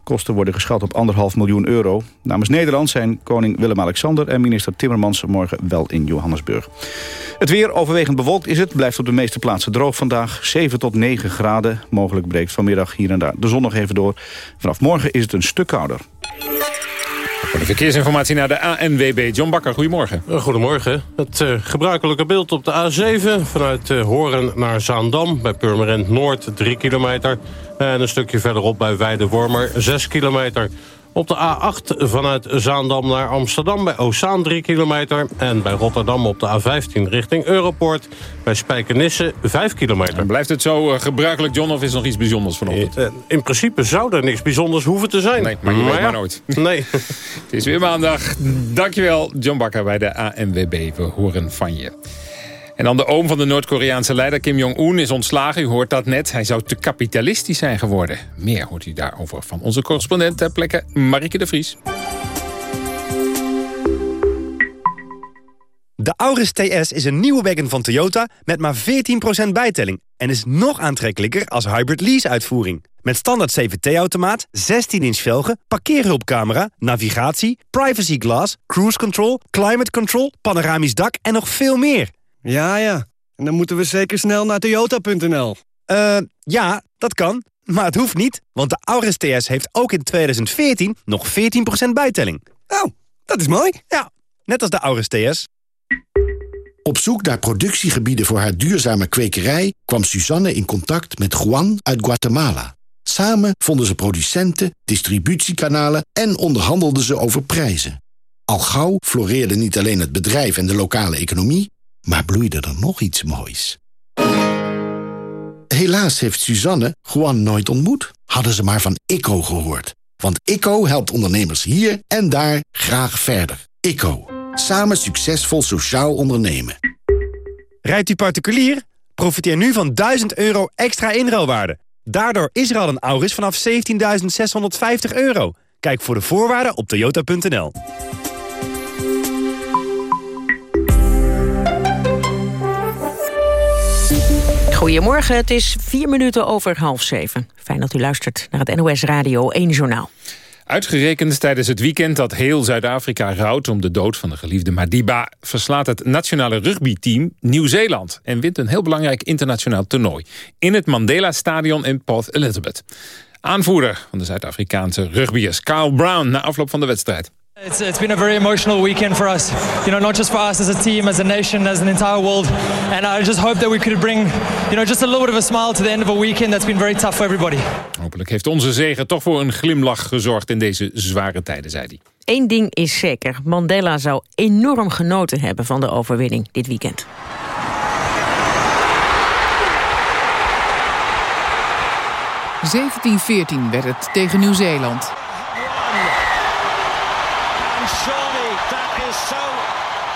Kosten worden geschat op anderhalf miljoen euro. Namens Nederland zijn koning Willem-Alexander en minister Timmermans morgen wel in Johannesburg. Het weer overwegend bewolkt is het. Blijft op de meeste plaatsen droog vandaag. 7 tot 9 graden. Mogelijk breekt vanmiddag hier en daar de zon nog even door. Vanaf morgen is het een stuk kouder. Voor de verkeersinformatie naar de ANWB. John Bakker, goedemorgen. Goedemorgen. Het uh, gebruikelijke beeld op de A7 vanuit uh, Horen naar Zaandam... bij Purmerend Noord, 3 kilometer. En een stukje verderop bij Weidewormer, 6 kilometer. Op de A8 vanuit Zaandam naar Amsterdam bij Ozaan 3 kilometer. En bij Rotterdam op de A15 richting Europoort. Bij Spijkenisse 5 kilometer. En blijft het zo uh, gebruikelijk, John, of is er nog iets bijzonders vanochtend? Uh, in principe zou er niks bijzonders hoeven te zijn. Nee, maar je maar weet ja. maar nooit. Nee. het is weer maandag. Dankjewel, John Bakker bij de ANWB. We horen van je. En dan de oom van de Noord-Koreaanse leider Kim Jong-un is ontslagen. U hoort dat net. Hij zou te kapitalistisch zijn geworden. Meer hoort u daarover van onze correspondent ter plekke Marike de Vries. De Auris TS is een nieuwe wagon van Toyota met maar 14% bijtelling... en is nog aantrekkelijker als hybrid lease-uitvoering. Met standaard CVT-automaat, 16-inch velgen, parkeerhulpcamera... navigatie, privacy glass, cruise control, climate control... panoramisch dak en nog veel meer. Ja, ja. En dan moeten we zeker snel naar toyota.nl. Uh, ja, dat kan. Maar het hoeft niet, want de Auris TS heeft ook in 2014 nog 14% bijtelling. Oh, dat is mooi. Ja, net als de Auris TS. Op zoek naar productiegebieden voor haar duurzame kwekerij... kwam Suzanne in contact met Juan uit Guatemala. Samen vonden ze producenten, distributiekanalen... en onderhandelden ze over prijzen. Al gauw floreerde niet alleen het bedrijf en de lokale economie... maar bloeide er nog iets moois. Helaas heeft Suzanne Juan nooit ontmoet. Hadden ze maar van ICO gehoord. Want ICO helpt ondernemers hier en daar graag verder. ICO. Samen succesvol sociaal ondernemen. Rijdt u particulier? Profiteer nu van 1000 euro extra inruilwaarde. Daardoor is er al een Auris vanaf 17.650 euro. Kijk voor de voorwaarden op toyota.nl. Goedemorgen, het is vier minuten over half zeven. Fijn dat u luistert naar het NOS Radio 1 Journaal. Uitgerekend tijdens het weekend dat heel Zuid-Afrika rouwt... om de dood van de geliefde Madiba... verslaat het nationale rugbyteam Nieuw-Zeeland... en wint een heel belangrijk internationaal toernooi... in het Mandela-stadion in Port Elizabeth. Aanvoerder van de Zuid-Afrikaanse rugbyers Carl Brown... na afloop van de wedstrijd. It's, it's been a very emotional weekend for us. You know, not just for us as a team, as a nation, as an entire world. And I just hope that we could bring, you know, just a little bit of a smile to the end of a weekend that's been very tough for everybody. Hopelijk heeft onze zege toch voor een glimlach gezorgd in deze zware tijden, zei hij. Eén ding is zeker. Mandela zou enorm genoten hebben van de overwinning dit weekend. ...17-14 werd het tegen Nieuw-Zeeland.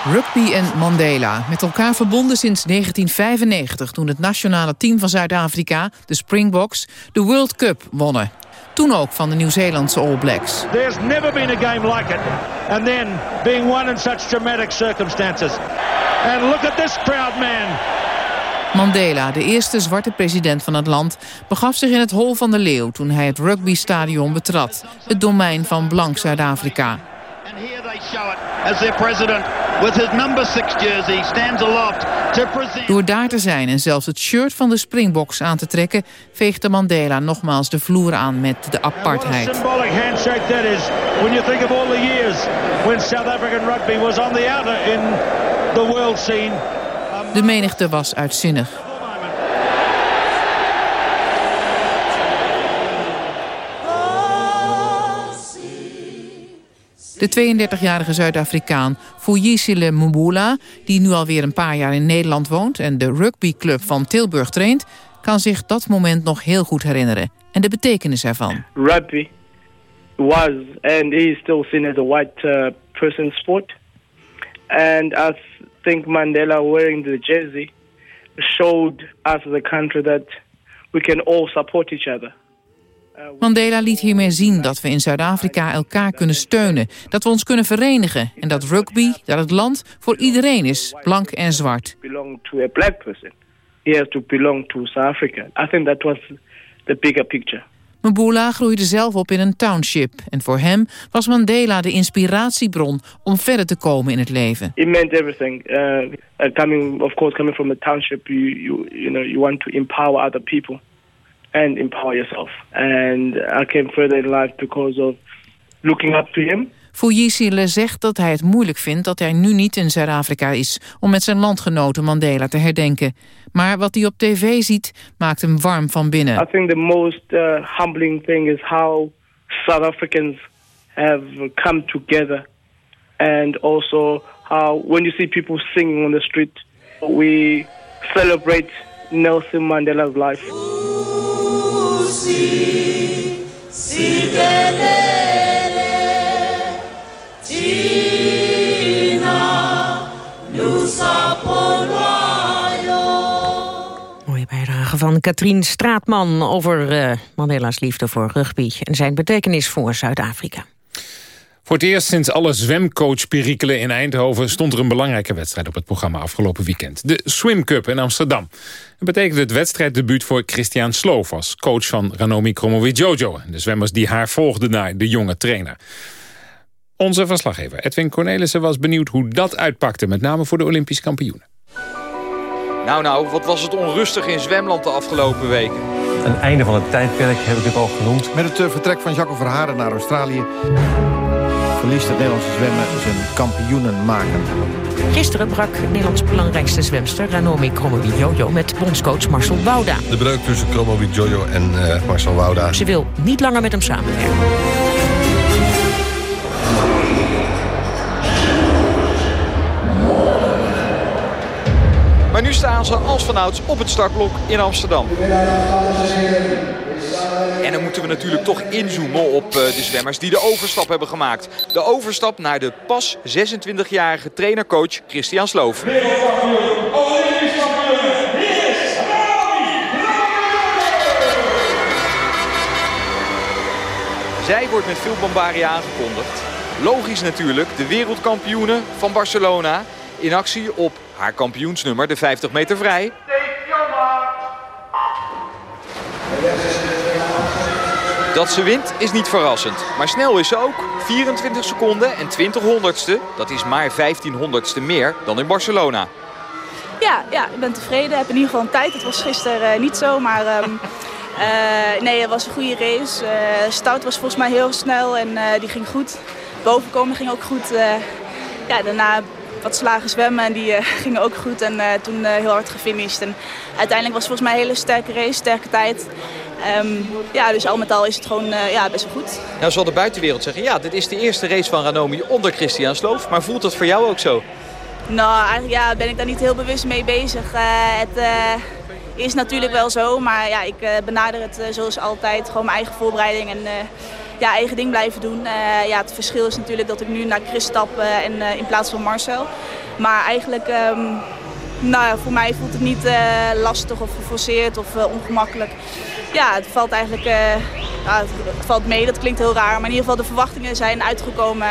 Rugby en Mandela, met elkaar verbonden sinds 1995... toen het nationale team van Zuid-Afrika, de Springboks, de World Cup wonnen. Toen ook van de Nieuw-Zeelandse All Blacks. There's never been a game like it. And then being won in such dramatic circumstances. And look at this proud man. Mandela, de eerste zwarte president van het land, begaf zich in het Hol van de Leeuw toen hij het rugbystadion betrad, het domein van blank Zuid-Afrika. Show it as their president, with his number six jersey, stands aloft Door daar te zijn en zelfs het shirt van de Springboks aan te trekken... veegde Mandela nogmaals de vloer aan met de apartheid. symbolic handshake that is when you think of all the years when South African rugby was on the outer in the world scene. De menigte was uitzinnig. De 32-jarige Zuid-Afrikaan Fuyisile Mbula, die nu alweer een paar jaar in Nederland woont en de rugbyclub van Tilburg traint, kan zich dat moment nog heel goed herinneren en de betekenis ervan. rugby was and is still seen as a white uh, person sport. And I think Mandela wearing the jersey showed us as country that we can all support each other. Mandela liet hiermee zien dat we in Zuid-Afrika elkaar kunnen steunen, dat we ons kunnen verenigen en dat rugby, dat het land voor iedereen is, blank en zwart. Belong to a black person. He has to belong to South Africa. I think that was the bigger picture. Mbula groeide zelf op in een township en voor hem was Mandela de inspiratiebron om verder te komen in het leven. It meant everything. Uh, uh, coming, of course, coming from a township, you, you you know you want to empower other people and empower yourself. And I came further in life because of looking up to him. Fuyisile zegt dat hij het moeilijk vindt dat hij nu niet in Zuid-Afrika is... om met zijn landgenoten Mandela te herdenken. Maar wat hij op tv ziet, maakt hem warm van binnen. I think the most uh, humbling thing is how South Africans have come together, and also how when you see people singing on the street, we celebrate Nelson Mandela's life. Mooie bijdrage van Katrien Straatman over eh, Mandela's liefde voor rugby... en zijn betekenis voor Zuid-Afrika. Voor het eerst sinds alle zwemcoach-perikelen in Eindhoven... stond er een belangrijke wedstrijd op het programma afgelopen weekend. De Swim Cup in Amsterdam. Dat betekent het wedstrijddebuut voor Christian Sloof... als coach van Ranomi Kromowidjojo. De zwemmers die haar volgden naar de jonge trainer. Onze verslaggever Edwin Cornelissen was benieuwd hoe dat uitpakte... met name voor de Olympisch kampioenen. Nou, nou, wat was het onrustig in zwemland de afgelopen weken. Een einde van het tijdperk heb ik het al genoemd. Met het eh, vertrek van Jacques Verharen naar Australië... verliest het Nederlandse zwemmen zijn kampioenen maken. Gisteren brak Nederlands belangrijkste zwemster Ranomi Kromowidjojo met bondscoach Marcel Wouda. De breuk tussen Kromowidjojo en uh, Marcel Wouda. Ze wil niet langer met hem samenwerken. Maar nu staan ze als vanouds op het startblok in Amsterdam. Moeten we natuurlijk toch inzoomen op de zwemmers die de overstap hebben gemaakt. De overstap naar de pas 26-jarige trainercoach Christian Sloof. Zij wordt met veel bombarie aangekondigd. Logisch natuurlijk, de wereldkampioene van Barcelona in actie op haar kampioensnummer, de 50 meter vrij. Dat ze wint is niet verrassend. Maar snel is ze ook. 24 seconden en 20 honderdste. Dat is maar 15 honderdste meer dan in Barcelona. Ja, ja, ik ben tevreden. Ik heb in ieder geval een tijd. Het was gisteren uh, niet zo, maar... Um, uh, nee, het was een goede race. Uh, Stout was volgens mij heel snel en die ging goed. Bovenkomen ging ook goed. ja, daarna wat slagen zwemmen en die gingen ook goed. En toen heel hard gefinished. En uiteindelijk was het volgens mij een hele sterke race, sterke tijd. Um, ja, dus al met al is het gewoon ja, best wel goed. Nou zal de buitenwereld zeggen, ja, dit is de eerste race van Ranomi onder Christian Sloof. Maar voelt dat voor jou ook zo? Nou, eigenlijk ja, ben ik daar niet heel bewust mee bezig. het is natuurlijk wel zo, maar ja, ik benader het zoals altijd. Gewoon mijn eigen voorbereiding en ja, eigen ding blijven doen. Ja, het verschil is natuurlijk dat ik nu naar Chris stap en, in plaats van Marcel. Maar eigenlijk, um, nou ja, voor mij voelt het niet lastig of geforceerd of ongemakkelijk. Ja, het valt eigenlijk ja, het, valt mee, dat klinkt heel raar. Maar in ieder geval de verwachtingen zijn uitgekomen.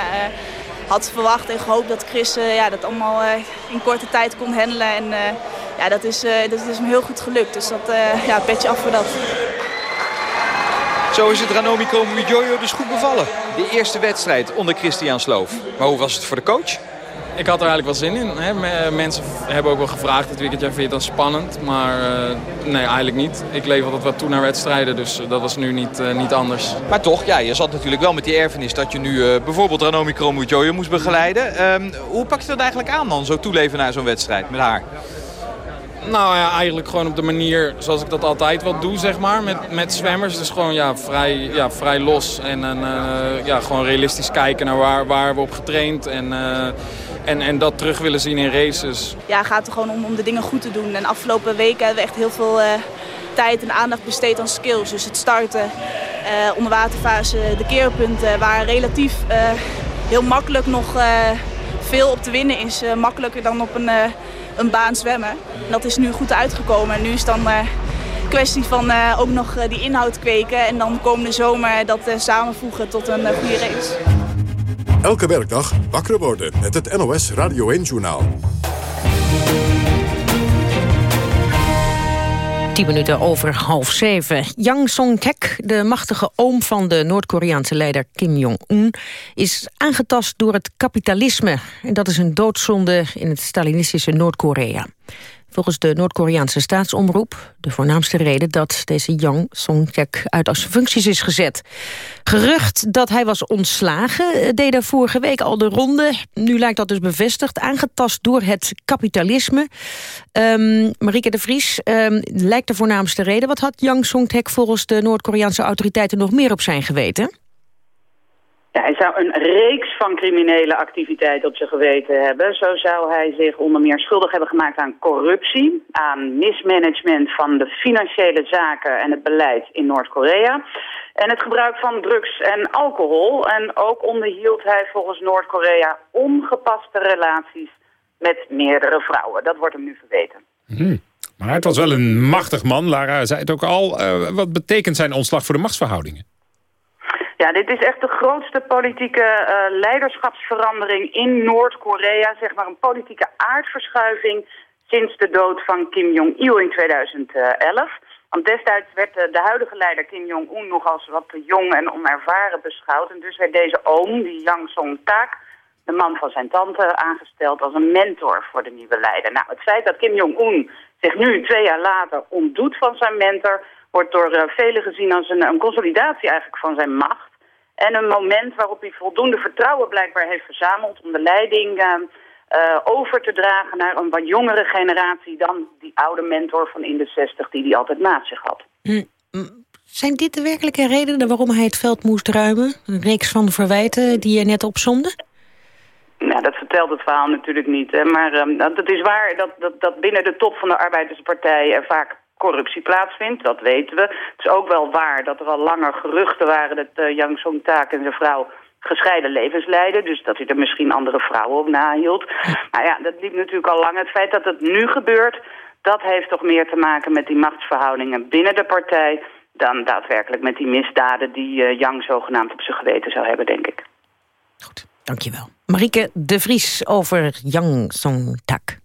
had verwacht en gehoopt dat Chris ja, dat allemaal in korte tijd kon handelen. En ja, dat is, dat is me heel goed gelukt. Dus dat, ja, petje af voor dat. Zo is het Ranomi Kromowidjojo dus goed bevallen. De eerste wedstrijd onder Christian Sloof. Maar hoe was het voor de coach? Ik had er eigenlijk wel zin in. Hè. Mensen hebben ook wel gevraagd dit weekend, ja, vind je het dan spannend? Maar uh, nee, eigenlijk niet. Ik leef altijd wat toe naar wedstrijden, dus dat was nu niet, uh, niet anders. Maar toch, ja, je zat natuurlijk wel met die erfenis dat je nu uh, bijvoorbeeld Ranomi Kromowidjojo moest begeleiden. Um, hoe pak je dat eigenlijk aan dan, zo toeleven naar zo'n wedstrijd met haar? Nou ja, eigenlijk gewoon op de manier zoals ik dat altijd wel doe, zeg maar, met, met zwemmers. Dus gewoon ja, vrij, ja, vrij los en, en uh, ja, gewoon realistisch kijken naar waar, waar we op getraind en, uh, en, en dat terug willen zien in races. Ja, het gaat er gewoon om, om de dingen goed te doen. En afgelopen weken hebben we echt heel veel uh, tijd en aandacht besteed aan skills. Dus het starten, onderwaterfase, de keerpunten waren relatief heel makkelijk nog veel op te winnen is. makkelijker dan op een een baan zwemmen. Dat is nu goed uitgekomen. En nu is dan kwestie van ook nog die inhoud kweken. En dan komende zomer dat samenvoegen tot een goede race. Elke werkdag wakker worden met het NOS Radio 1 Journaal. 10 minuten over half zeven. Yang Song-kek, de machtige oom van de Noord-Koreaanse leider Kim Jong-un... is aangetast door het kapitalisme. En dat is een doodzonde in het Stalinistische Noord-Korea. Volgens de Noord-Koreaanse staatsomroep de voornaamste reden dat deze Yang Song-kyek uit als functies is gezet. Gerucht dat hij was ontslagen eh, deed er vorige week al de ronde. Nu lijkt dat dus bevestigd, aangetast door het kapitalisme. Um, Marieke de Vries, um, lijkt de voornaamste reden. Wat had Yang Song-kyek volgens de Noord-Koreaanse autoriteiten nog meer op zijn geweten? Hij zou een reeks van criminele activiteiten op zijn geweten hebben. Zo zou hij zich onder meer schuldig hebben gemaakt aan corruptie, aan mismanagement van de financiële zaken en het beleid in Noord-Korea. En het gebruik van drugs en alcohol. En ook onderhield hij volgens Noord-Korea ongepaste relaties met meerdere vrouwen. Dat wordt hem nu verweten. Hmm. Maar het was wel een machtig man, Lara zei het ook al. Uh, wat betekent zijn ontslag voor de machtsverhoudingen? Ja, dit is echt de grootste politieke uh, leiderschapsverandering in Noord-Korea. Zeg maar een politieke aardverschuiving sinds de dood van Kim Jong-il in 2011. Want destijds werd de, huidige leider Kim Jong-un nog als wat te jong en onervaren beschouwd. En dus werd deze oom, die Yang Song-tak, de man van zijn tante, aangesteld als een mentor voor de nieuwe leider. Nou, het feit dat Kim Jong-un zich nu twee jaar later ontdoet van zijn mentor... wordt door uh, velen gezien als een consolidatie eigenlijk van zijn macht. En een moment waarop hij voldoende vertrouwen blijkbaar heeft verzameld... om de leiding uh, uh, over te dragen naar een wat jongere generatie... dan die oude mentor van in de 60 die hij altijd naast zich had. Hm. Zijn dit de werkelijke redenen waarom hij het veld moest ruimen? Een reeks van verwijten die je net opzomde? Nou, dat vertelt het verhaal natuurlijk niet. Hè. Maar um, dat is waar dat, dat, dat binnen de top van de Arbeiderspartij... er vaak corruptie plaatsvindt, dat weten we. Het is ook wel waar dat er al langer geruchten waren dat uh, Yang Song-taak en zijn vrouw gescheiden levens leiden. Dus dat hij er misschien andere vrouwen op nahield. Maar ja, dat liep natuurlijk al lang. Het feit dat het nu gebeurt, dat heeft toch meer te maken met die machtsverhoudingen binnen de partij... dan daadwerkelijk met die misdaden die uh, Yang zogenaamd op zijn geweten zou hebben, denk ik. Goed, dankjewel. Marieke de Vries over Yang Song-tak.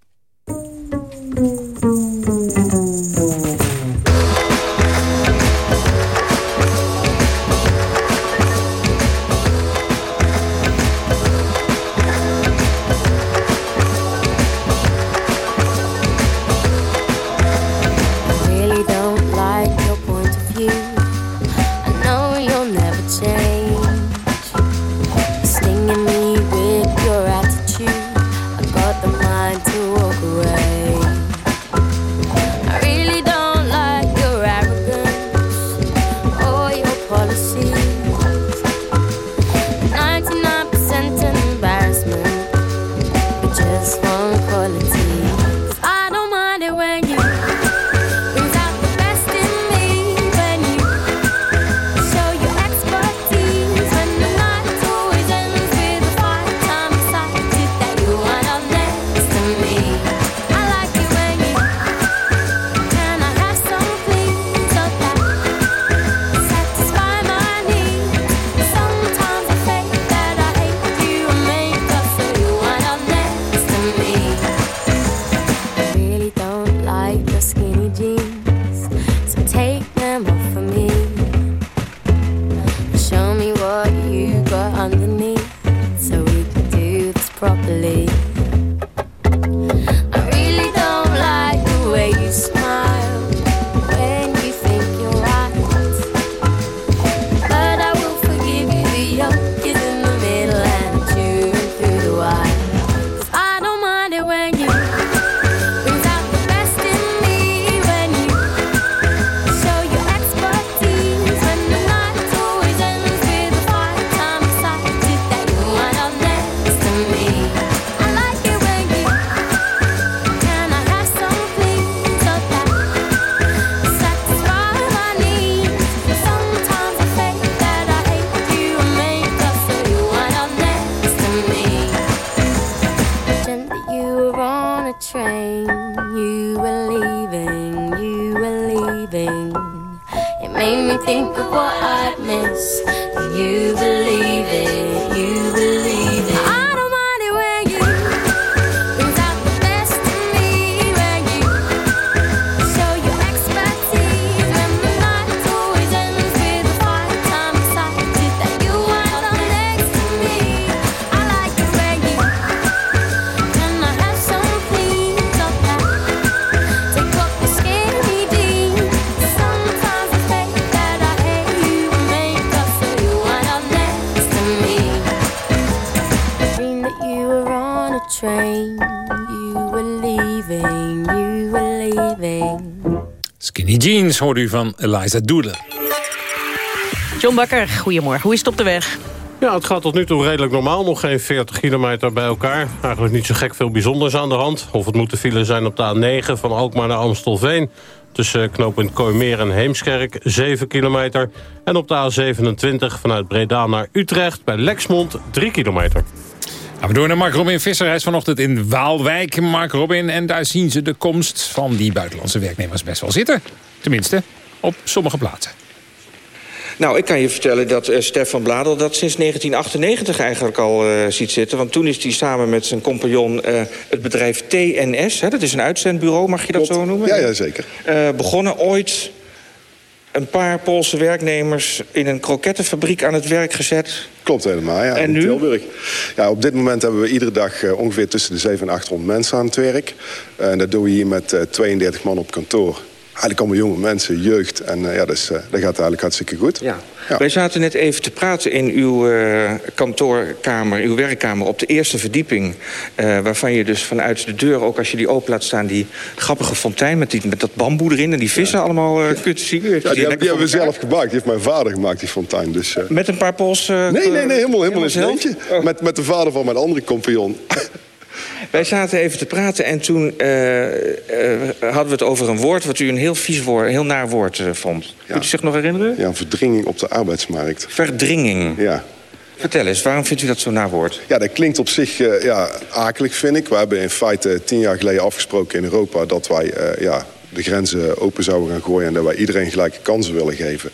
Van Eliza Doolin. John Bakker, goedemorgen. Hoe is het op de weg? Ja, het gaat tot nu toe redelijk normaal. Nog geen 40 kilometer bij elkaar. Eigenlijk niet zo gek veel bijzonders aan de hand. Of het moet de file zijn op de A9 van Alkmaar naar Amstelveen. Tussen knooppunt Kooimeer en Heemskerk, 7 kilometer. En op de A27 vanuit Breda naar Utrecht bij Lexmond, 3 kilometer. Gaan we door naar Mark Robin Visser. Hij is vanochtend in Waalwijk, Mark Robin. En daar zien ze de komst van die buitenlandse werknemers best wel zitten. Tenminste, op sommige plaatsen. Nou, ik kan je vertellen dat uh, Stefan Bladel dat sinds 1998 eigenlijk al uh, ziet zitten. Want toen is hij samen met zijn compagnon uh, het bedrijf TNS... Hè, dat is een uitzendbureau, mag je dat Klopt. zo noemen? Ja, ja zeker. begonnen ooit een paar Poolse werknemers in een krokettenfabriek aan het werk gezet. Klopt helemaal, ja. En in nu? Tilburg. Ja, op dit moment hebben we iedere dag uh, ongeveer tussen de 700 en 800 mensen aan het werk. Uh, en dat doen we hier met uh, 32 man op kantoor. Eigenlijk allemaal jonge mensen, jeugd. En uh, ja, dus, uh, dat gaat eigenlijk hartstikke goed. Ja. ja. Wij zaten net even te praten in uw uh, kantoorkamer, uw werkkamer... op de eerste verdieping. waarvan je dus vanuit de deur, ook als je die open laat staan... die grappige fontein met, die, met dat bamboe erin en die vissen ja. allemaal kunt zien. Ja, die, die, die hebben we zelf gemaakt. Die heeft mijn vader gemaakt, die fontein. Dus, met een paar Pols... nee, nee, nee, helemaal, helemaal in. Oh. Met, met de vader van mijn andere compagnon. Wij zaten even te praten en toen uh, uh, hadden we het over een woord... wat u een heel vies woord, een heel naar woord uh, vond. Ja. Kunt u zich nog herinneren? Ja, verdringing op de arbeidsmarkt. Verdringing? Ja. Vertel eens, waarom vindt u dat zo'n naar woord? Ja, dat klinkt op zich ja, akelig, vind ik. We hebben in feite tien jaar geleden afgesproken in Europa... dat wij ja, de grenzen open zouden gaan gooien... en dat wij iedereen gelijke kansen willen geven.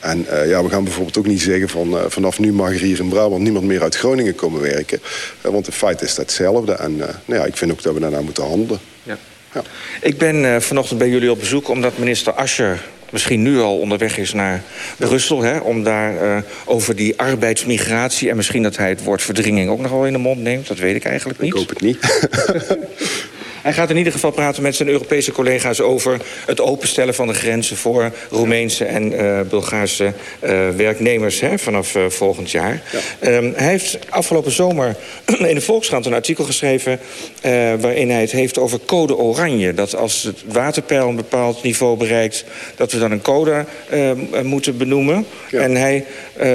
En uh, ja, we gaan bijvoorbeeld ook niet zeggen van uh, vanaf nu mag er hier in Brabant niemand meer uit Groningen komen werken. Uh, want in feite is dat hetzelfde. En nou ja, ik vind ook dat we daarna moeten handelen. Ja. Ja. Ik ben vanochtend bij jullie op bezoek omdat minister Ascher misschien nu al onderweg is naar Brussel... Hè, om daar over die arbeidsmigratie... en misschien dat hij het woord verdringing ook nog wel in de mond neemt. Dat weet ik eigenlijk niet. Ik hoop het niet. Hij gaat in ieder geval praten met zijn Europese collega's over het openstellen van de grenzen voor Roemeense en uh, Bulgaarse uh, werknemers hè, vanaf uh, volgend jaar. Ja. Um, hij heeft afgelopen zomer in de Volkskrant een artikel geschreven waarin hij het heeft over code oranje. Dat als het waterpeil een bepaald niveau bereikt, dat we dan een code moeten benoemen. Ja. En hij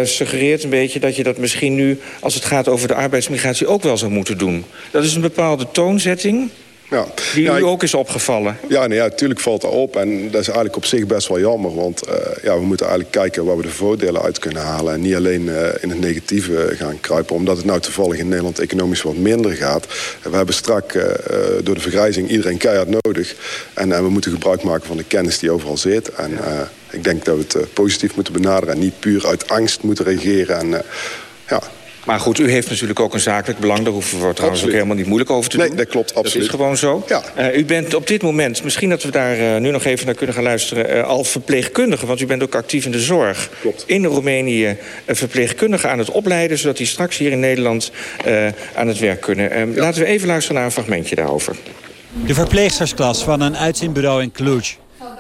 suggereert een beetje dat je dat misschien nu, als het gaat over de arbeidsmigratie, ook wel zou moeten doen. Dat is een bepaalde toonzetting. Ja. Die ja, u ook is opgevallen. Ja, nee, ja, natuurlijk valt dat op. En dat is eigenlijk op zich best wel jammer. Want uh, ja, we moeten eigenlijk kijken waar we de voordelen uit kunnen halen. En niet alleen uh, in het negatieve gaan kruipen. Omdat het nou toevallig in Nederland economisch wat minder gaat. We hebben strak uh, door de vergrijzing iedereen keihard nodig. En we moeten gebruik maken van de kennis die overal zit. En ik denk dat we het positief moeten benaderen. En niet puur uit angst moeten reageren. En ja... Maar goed, u heeft natuurlijk ook een zakelijk belang. Daar hoeven we trouwens absoluut. ook helemaal niet moeilijk over te nee, doen. Nee, dat klopt, absoluut. Dat is gewoon zo. Ja. Uh, u bent op dit moment, misschien dat we daar uh, nu nog even naar kunnen gaan luisteren... Uh, al verpleegkundige, want u bent ook actief in de zorg. Klopt. In Roemenië verpleegkundige aan het opleiden... zodat die straks hier in Nederland aan het werk kunnen. Ja. Laten we even luisteren naar een fragmentje daarover. De verpleegstersklas van een uitzendbureau in Cluj.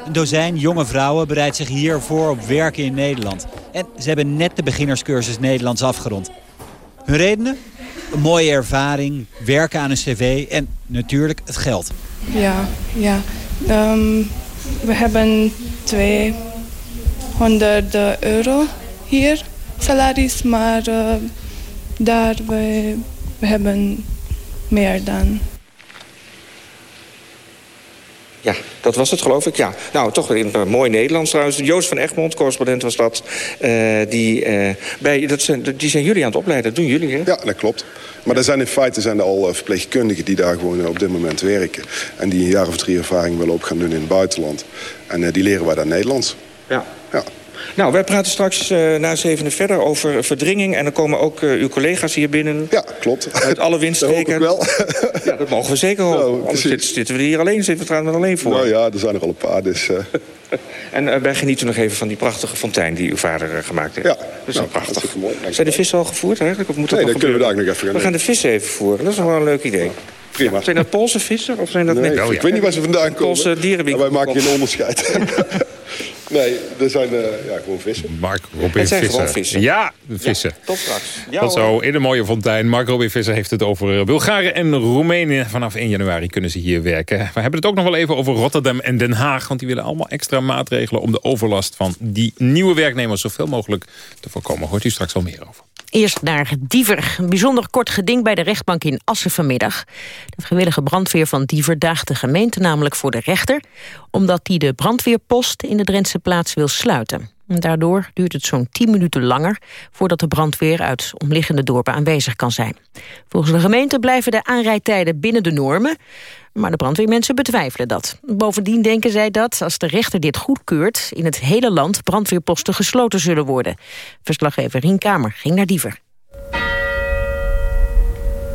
Een dozijn jonge vrouwen bereidt zich hiervoor op werken in Nederland. En ze hebben net de beginnerscursus Nederlands afgerond. Hun redenen? Een mooie ervaring, werken aan een cv en natuurlijk het geld. Ja, ja. Um, we hebben 200 euro hier salaris, maar uh, daar we, we hebben meer dan. Ja, dat was het geloof ik, ja. Nou, toch in uh, mooi Nederlands trouwens. Joost van Egmond, correspondent was dat. Uh, die, uh, bij, dat zijn, die zijn jullie aan het opleiden, dat doen jullie hè? Ja, dat klopt. Maar er zijn in feite zijn er al verpleegkundigen die daar gewoon op dit moment werken. En die een jaar of drie ervaring willen op gaan doen in het buitenland. En die leren wij daar Nederlands. Ja. ja. Nou, wij praten straks uh, na zevenen verder over verdringing. En dan komen ook uh, uw collega's hier binnen. Ja, klopt. Uit alle windstreken. Dat wel. ja, dat mogen we zeker hopen. Nou, Anders zitten, zitten we hier alleen, zitten we trouwens alleen voor. Nou ja, er zijn er al een paar, dus... Uh... en wij genieten nog even van die prachtige fontein die uw vader gemaakt heeft. Ja, dat is nou, prachtig. Mooi, zijn de vissen al gevoerd eigenlijk? Of moet nee, dat dan kunnen we daar nog even gaan We gaan de vissen even voeren. Dat is nog wel een leuk idee. Prima. Zijn dat Poolse vissen? Of zijn dat nee, net... Ik weet niet waar ze vandaan komen. Poolse dierenwinkel. wij maken geen onderscheid. Nee, er zijn uh, ja, gewoon vissen. Mark Robin zijn Visser. gewoon vissen. Ja, vissen. Tot straks. Ja, Tot hoor. zo in de mooie fontein. Mark Robin Visser heeft het over eh, Bulgaren en Roemenen. Vanaf 1 januari kunnen ze hier werken. We hebben het ook nog wel even over Rotterdam en Den Haag. Want die willen allemaal extra maatregelen... om de overlast van die nieuwe werknemers zoveel mogelijk te voorkomen. Hoort u straks wel meer over. Eerst naar Diever. Een bijzonder kort geding bij de rechtbank in Assen vanmiddag. De vrijwillige brandweer van Diever daagt de gemeente namelijk voor de rechter... omdat die de brandweerpost in de Drentse plaats wil sluiten. En Daardoor duurt het zo'n 10 minuten langer... voordat de brandweer uit omliggende dorpen aanwezig kan zijn. Volgens de gemeente blijven de aanrijdtijden binnen de normen... maar de brandweermensen betwijfelen dat. Bovendien denken zij dat, als de rechter dit goedkeurt... in het hele land brandweerposten gesloten zullen worden. Verslaggever Rien Kamer ging naar Diever.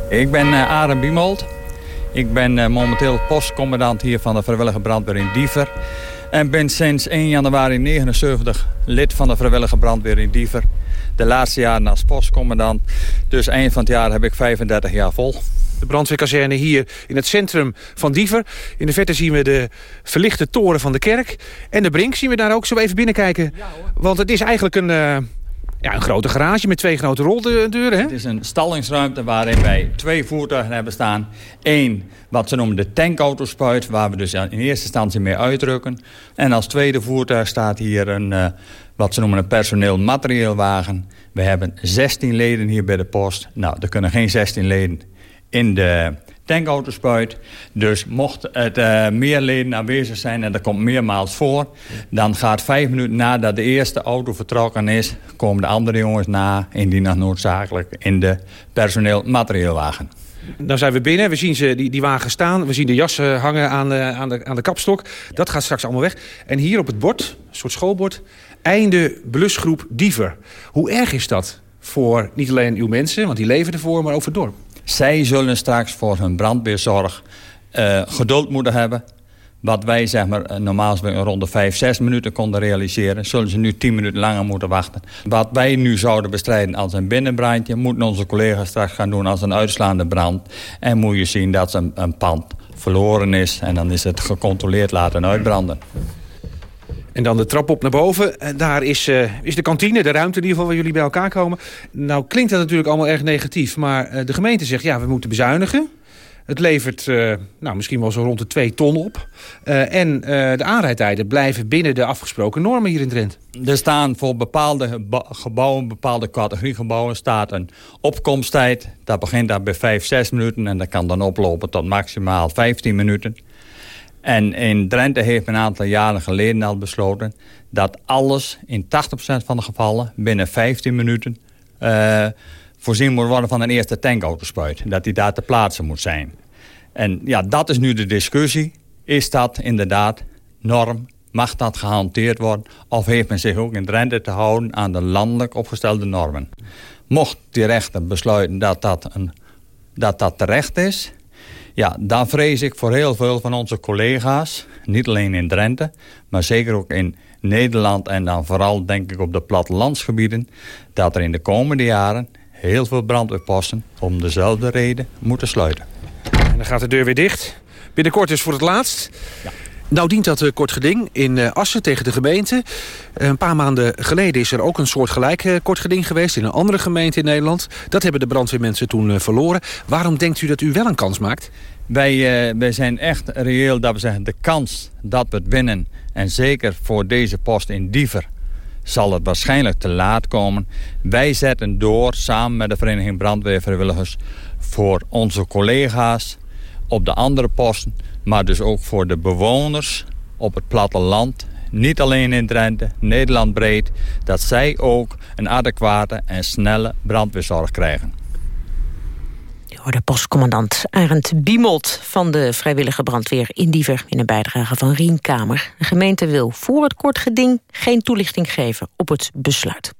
Ik ben uh, Arend Biemold. Ik ben uh, momenteel postcommandant hier van de vrijwillige brandweer in Diever. En ben sinds 1 januari 79 lid van de vrijwillige brandweer in Diever. De laatste jaren als postcommandant. Dus eind van het jaar heb ik 35 jaar vol. De brandweerkazerne hier in het centrum van Diever. In de verte zien we de verlichte toren van de kerk. En de brink zien we daar ook. We even binnenkijken? Want het is eigenlijk een, uh, ja, een grote garage met twee grote roldeuren. Het is een stallingsruimte waarin wij twee voertuigen hebben staan. Eén, wat ze noemen de tankautospuit, waar we dus in eerste instantie mee uitdrukken. En als tweede voertuig staat hier een, uh, wat ze noemen een personeel materieelwagen. We hebben 16 leden hier bij de post. Nou, er kunnen geen 16 leden in de tankautospuit. Dus mocht het uh, meer leden aanwezig zijn, en dat komt meermaals voor... dan gaat vijf minuten nadat de eerste auto vertrokken is... komen de andere jongens na, indien nog noodzakelijk... in de personeel materieelwagen. Nou zijn we binnen, we zien ze, die, die wagen staan. We zien de jassen hangen aan de, aan, de, aan de kapstok. Dat gaat straks allemaal weg. En hier op het bord, een soort schoolbord... einde blusgroep Diever. Hoe erg is dat voor niet alleen uw mensen, want die leven ervoor... maar ook voor het dorp? Zij zullen straks voor hun brandweerzorg uh, geduld moeten hebben. Wat wij zeg maar, normaal rond de 5, 6 minuten konden realiseren... zullen ze nu 10 minuten langer moeten wachten. Wat wij nu zouden bestrijden als een binnenbrandje... moeten onze collega's straks gaan doen als een uitslaande brand. En moet je zien dat een, een pand verloren is... en dan is het gecontroleerd laten uitbranden. En dan de trap op naar boven. En daar is, uh, is de kantine, de ruimte in ieder geval waar jullie bij elkaar komen. Nou klinkt dat natuurlijk allemaal erg negatief. Maar uh, de gemeente zegt, ja, we moeten bezuinigen. Het levert uh, nou, misschien wel zo rond de 2 ton op. en de aanrijdtijden blijven binnen de afgesproken normen hier in Drenthe. Er staan voor bepaalde gebouwen, bepaalde categoriegebouwen... staat een opkomsttijd. Dat begint daar bij 5, 6 minuten. En dat kan dan oplopen tot maximaal 15 minuten. En in Drenthe heeft een aantal jaren geleden al besloten... dat alles in 80% van de gevallen binnen 15 minuten... Uh, voorzien moet worden van een eerste tankautospuit. Dat die daar te plaatsen moet zijn. En ja, dat is nu de discussie. Is dat inderdaad norm? Mag dat gehanteerd worden? Of heeft men zich ook in Drenthe te houden aan de landelijk opgestelde normen? Mocht die rechter besluiten dat dat, een, dat, dat terecht is... Ja, dan vrees ik voor heel veel van onze collega's, niet alleen in Drenthe, maar zeker ook in Nederland en dan vooral denk ik op de plattelandsgebieden, dat er in de komende jaren heel veel brandweerposten om dezelfde reden moeten sluiten. En dan gaat de deur weer dicht. Binnenkort is voor het laatst. Ja. Nou dient dat uh, kort geding in uh, Assen tegen de gemeente. Een paar maanden geleden is er ook een soort gelijk kort geding geweest... in een andere gemeente in Nederland. Dat hebben de brandweermensen toen verloren. Waarom denkt u dat u wel een kans maakt? Wij, wij zijn echt reëel dat we zeggen... de kans dat we het winnen... en zeker voor deze post in Diever... zal het waarschijnlijk te laat komen. Wij zetten door samen met de Vereniging Brandweervrijwilligers... voor onze collega's op de andere posten maar dus ook voor de bewoners op het platteland. Niet alleen in Drenthe, Nederland breed. Dat zij ook een adequate en snelle brandweerzorg krijgen. De postcommandant Arend Biemold van de vrijwillige brandweer in Diever... in een bijdrage van Rien Kamer. De gemeente wil voor het kort geding geen toelichting geven op het besluit.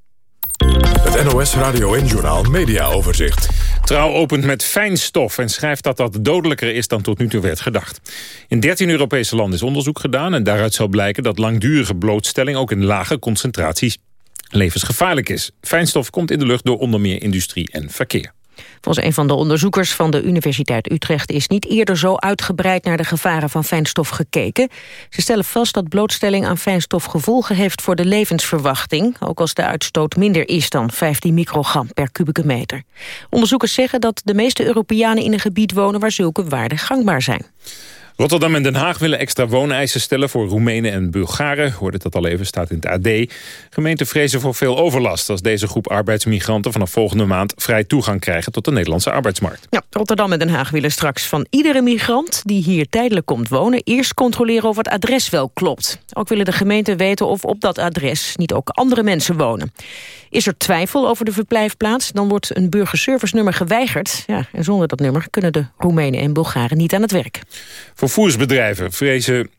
Het NOS Radio en Journaal Media Overzicht. Trouw opent met fijnstof en schrijft dat dat dodelijker is dan tot nu toe werd gedacht. In 13 Europese landen is onderzoek gedaan en daaruit zou blijken dat langdurige blootstelling ook in lage concentraties levensgevaarlijk is. Fijnstof komt in de lucht door onder meer industrie en verkeer. Volgens een van de onderzoekers van de Universiteit Utrecht... is niet eerder zo uitgebreid naar de gevaren van fijnstof gekeken. Ze stellen vast dat blootstelling aan fijnstof gevolgen heeft... voor de levensverwachting, ook als de uitstoot minder is dan 15 microgram per kubieke meter. Onderzoekers zeggen dat de meeste Europeanen in een gebied wonen... waar zulke waarden gangbaar zijn. Rotterdam en Den Haag willen extra wooneisen stellen voor Roemenen en Bulgaren. Hoorde dat al even, staat in het AD. Gemeenten vrezen voor veel overlast als deze groep arbeidsmigranten vanaf volgende maand vrij toegang krijgen tot de Nederlandse arbeidsmarkt. Ja, Rotterdam en Den Haag willen straks van iedere migrant die hier tijdelijk komt wonen eerst controleren of het adres wel klopt. Ook willen de gemeenten weten of op dat adres niet ook andere mensen wonen. Is er twijfel over de verblijfplaats, dan wordt een burgerservice-nummer geweigerd. Ja, en zonder dat nummer kunnen de Roemenen en Bulgaren niet aan het werk. Vervoersbedrijven vrezen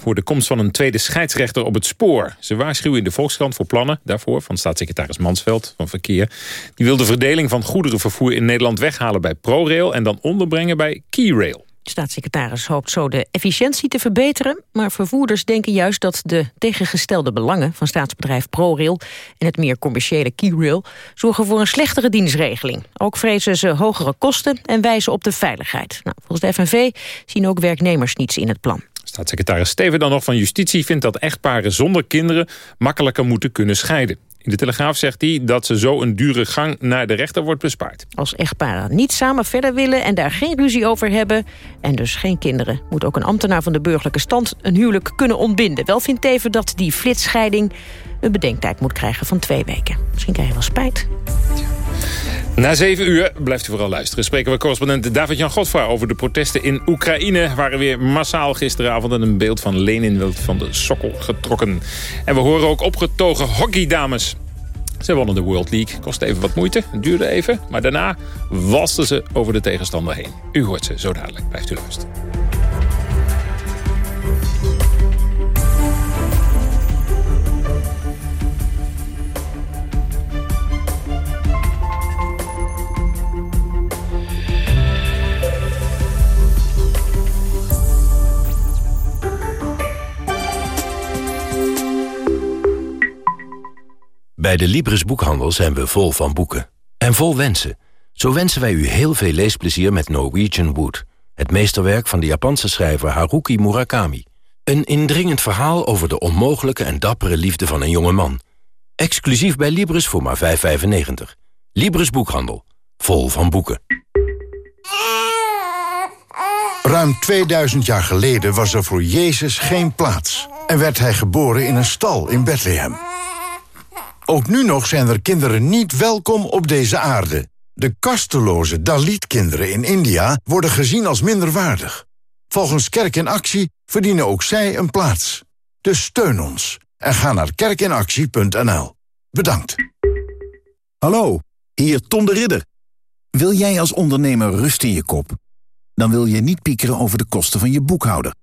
voor de komst van een tweede scheidsrechter op het spoor. Ze waarschuwen in de Volkskrant voor plannen daarvoor... van staatssecretaris Mansveld van Verkeer. Die wil de verdeling van goederenvervoer in Nederland weghalen bij ProRail... en dan onderbrengen bij KeyRail. Staatssecretaris hoopt zo de efficiëntie te verbeteren... maar vervoerders denken juist dat de tegengestelde belangen... van staatsbedrijf ProRail en het meer commerciële KeyRail... zorgen voor een slechtere dienstregeling. Ook vrezen ze hogere kosten en wijzen op de veiligheid. Nou, volgens de FNV zien ook werknemers niets in het plan. Staatssecretaris Steven dan nog van Justitie vindt dat echtparen zonder kinderen makkelijker moeten kunnen scheiden. In de Telegraaf zegt hij dat ze zo een dure gang naar de rechter wordt bespaard. Als echtparen niet samen verder willen en daar geen ruzie over hebben... en dus geen kinderen, moet ook een ambtenaar van de burgerlijke stand... een huwelijk kunnen ontbinden. Wel vindt Teven dat die flitsscheiding een bedenktijd moet krijgen van twee weken. Misschien krijg je wel spijt. Na zeven uur, blijft u vooral luisteren, spreken we correspondent David-Jan Godfra over de protesten in Oekraïne. Waren weer massaal gisteravond een beeld van Lenin wild van de sokkel getrokken. En we horen ook opgetogen hockeydames. Ze wonnen de World League. Kostte even wat moeite, duurde even. Maar daarna walsten ze over de tegenstander heen. U hoort ze zo dadelijk. Blijft u luisteren. Bij de Libris Boekhandel zijn we vol van boeken. En vol wensen. Zo wensen wij u heel veel leesplezier met Norwegian Wood. Het meesterwerk van de Japanse schrijver Haruki Murakami. Een indringend verhaal over de onmogelijke en dappere liefde van een jonge man. Exclusief bij Libris voor maar 5,95. Libris Boekhandel. Vol van boeken. Ruim 2000 jaar geleden was er voor Jezus geen plaats. En werd hij geboren in een stal in Bethlehem. Ook nu nog zijn er kinderen niet welkom op deze aarde. De kasteloze Dalit-kinderen in India worden gezien als minderwaardig. Volgens Kerk in Actie verdienen ook zij een plaats. Dus steun ons en ga naar kerkinactie.nl. Bedankt. Hallo, hier Tom de Ridder. Wil jij als ondernemer rust in je kop? Dan wil je niet piekeren over de kosten van je boekhouder.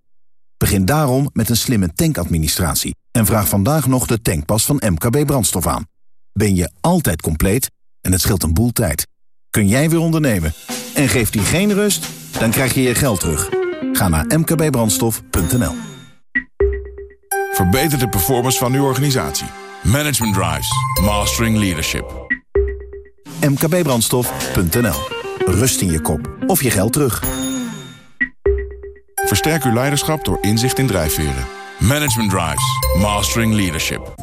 Begin daarom met een slimme tankadministratie en vraag vandaag nog de tankpas van MKB Brandstof aan. Ben je altijd compleet en het scheelt een boel tijd. Kun jij weer ondernemen en geeft die geen rust? Dan krijg je je geld terug. Ga naar mkbbrandstof.nl Verbeter de performance van uw organisatie. Management Drives. Mastering Leadership. mkbbrandstof.nl Rust in je kop of je geld terug. Versterk uw leiderschap door inzicht in drijfveren. Management Drives. Mastering Leadership.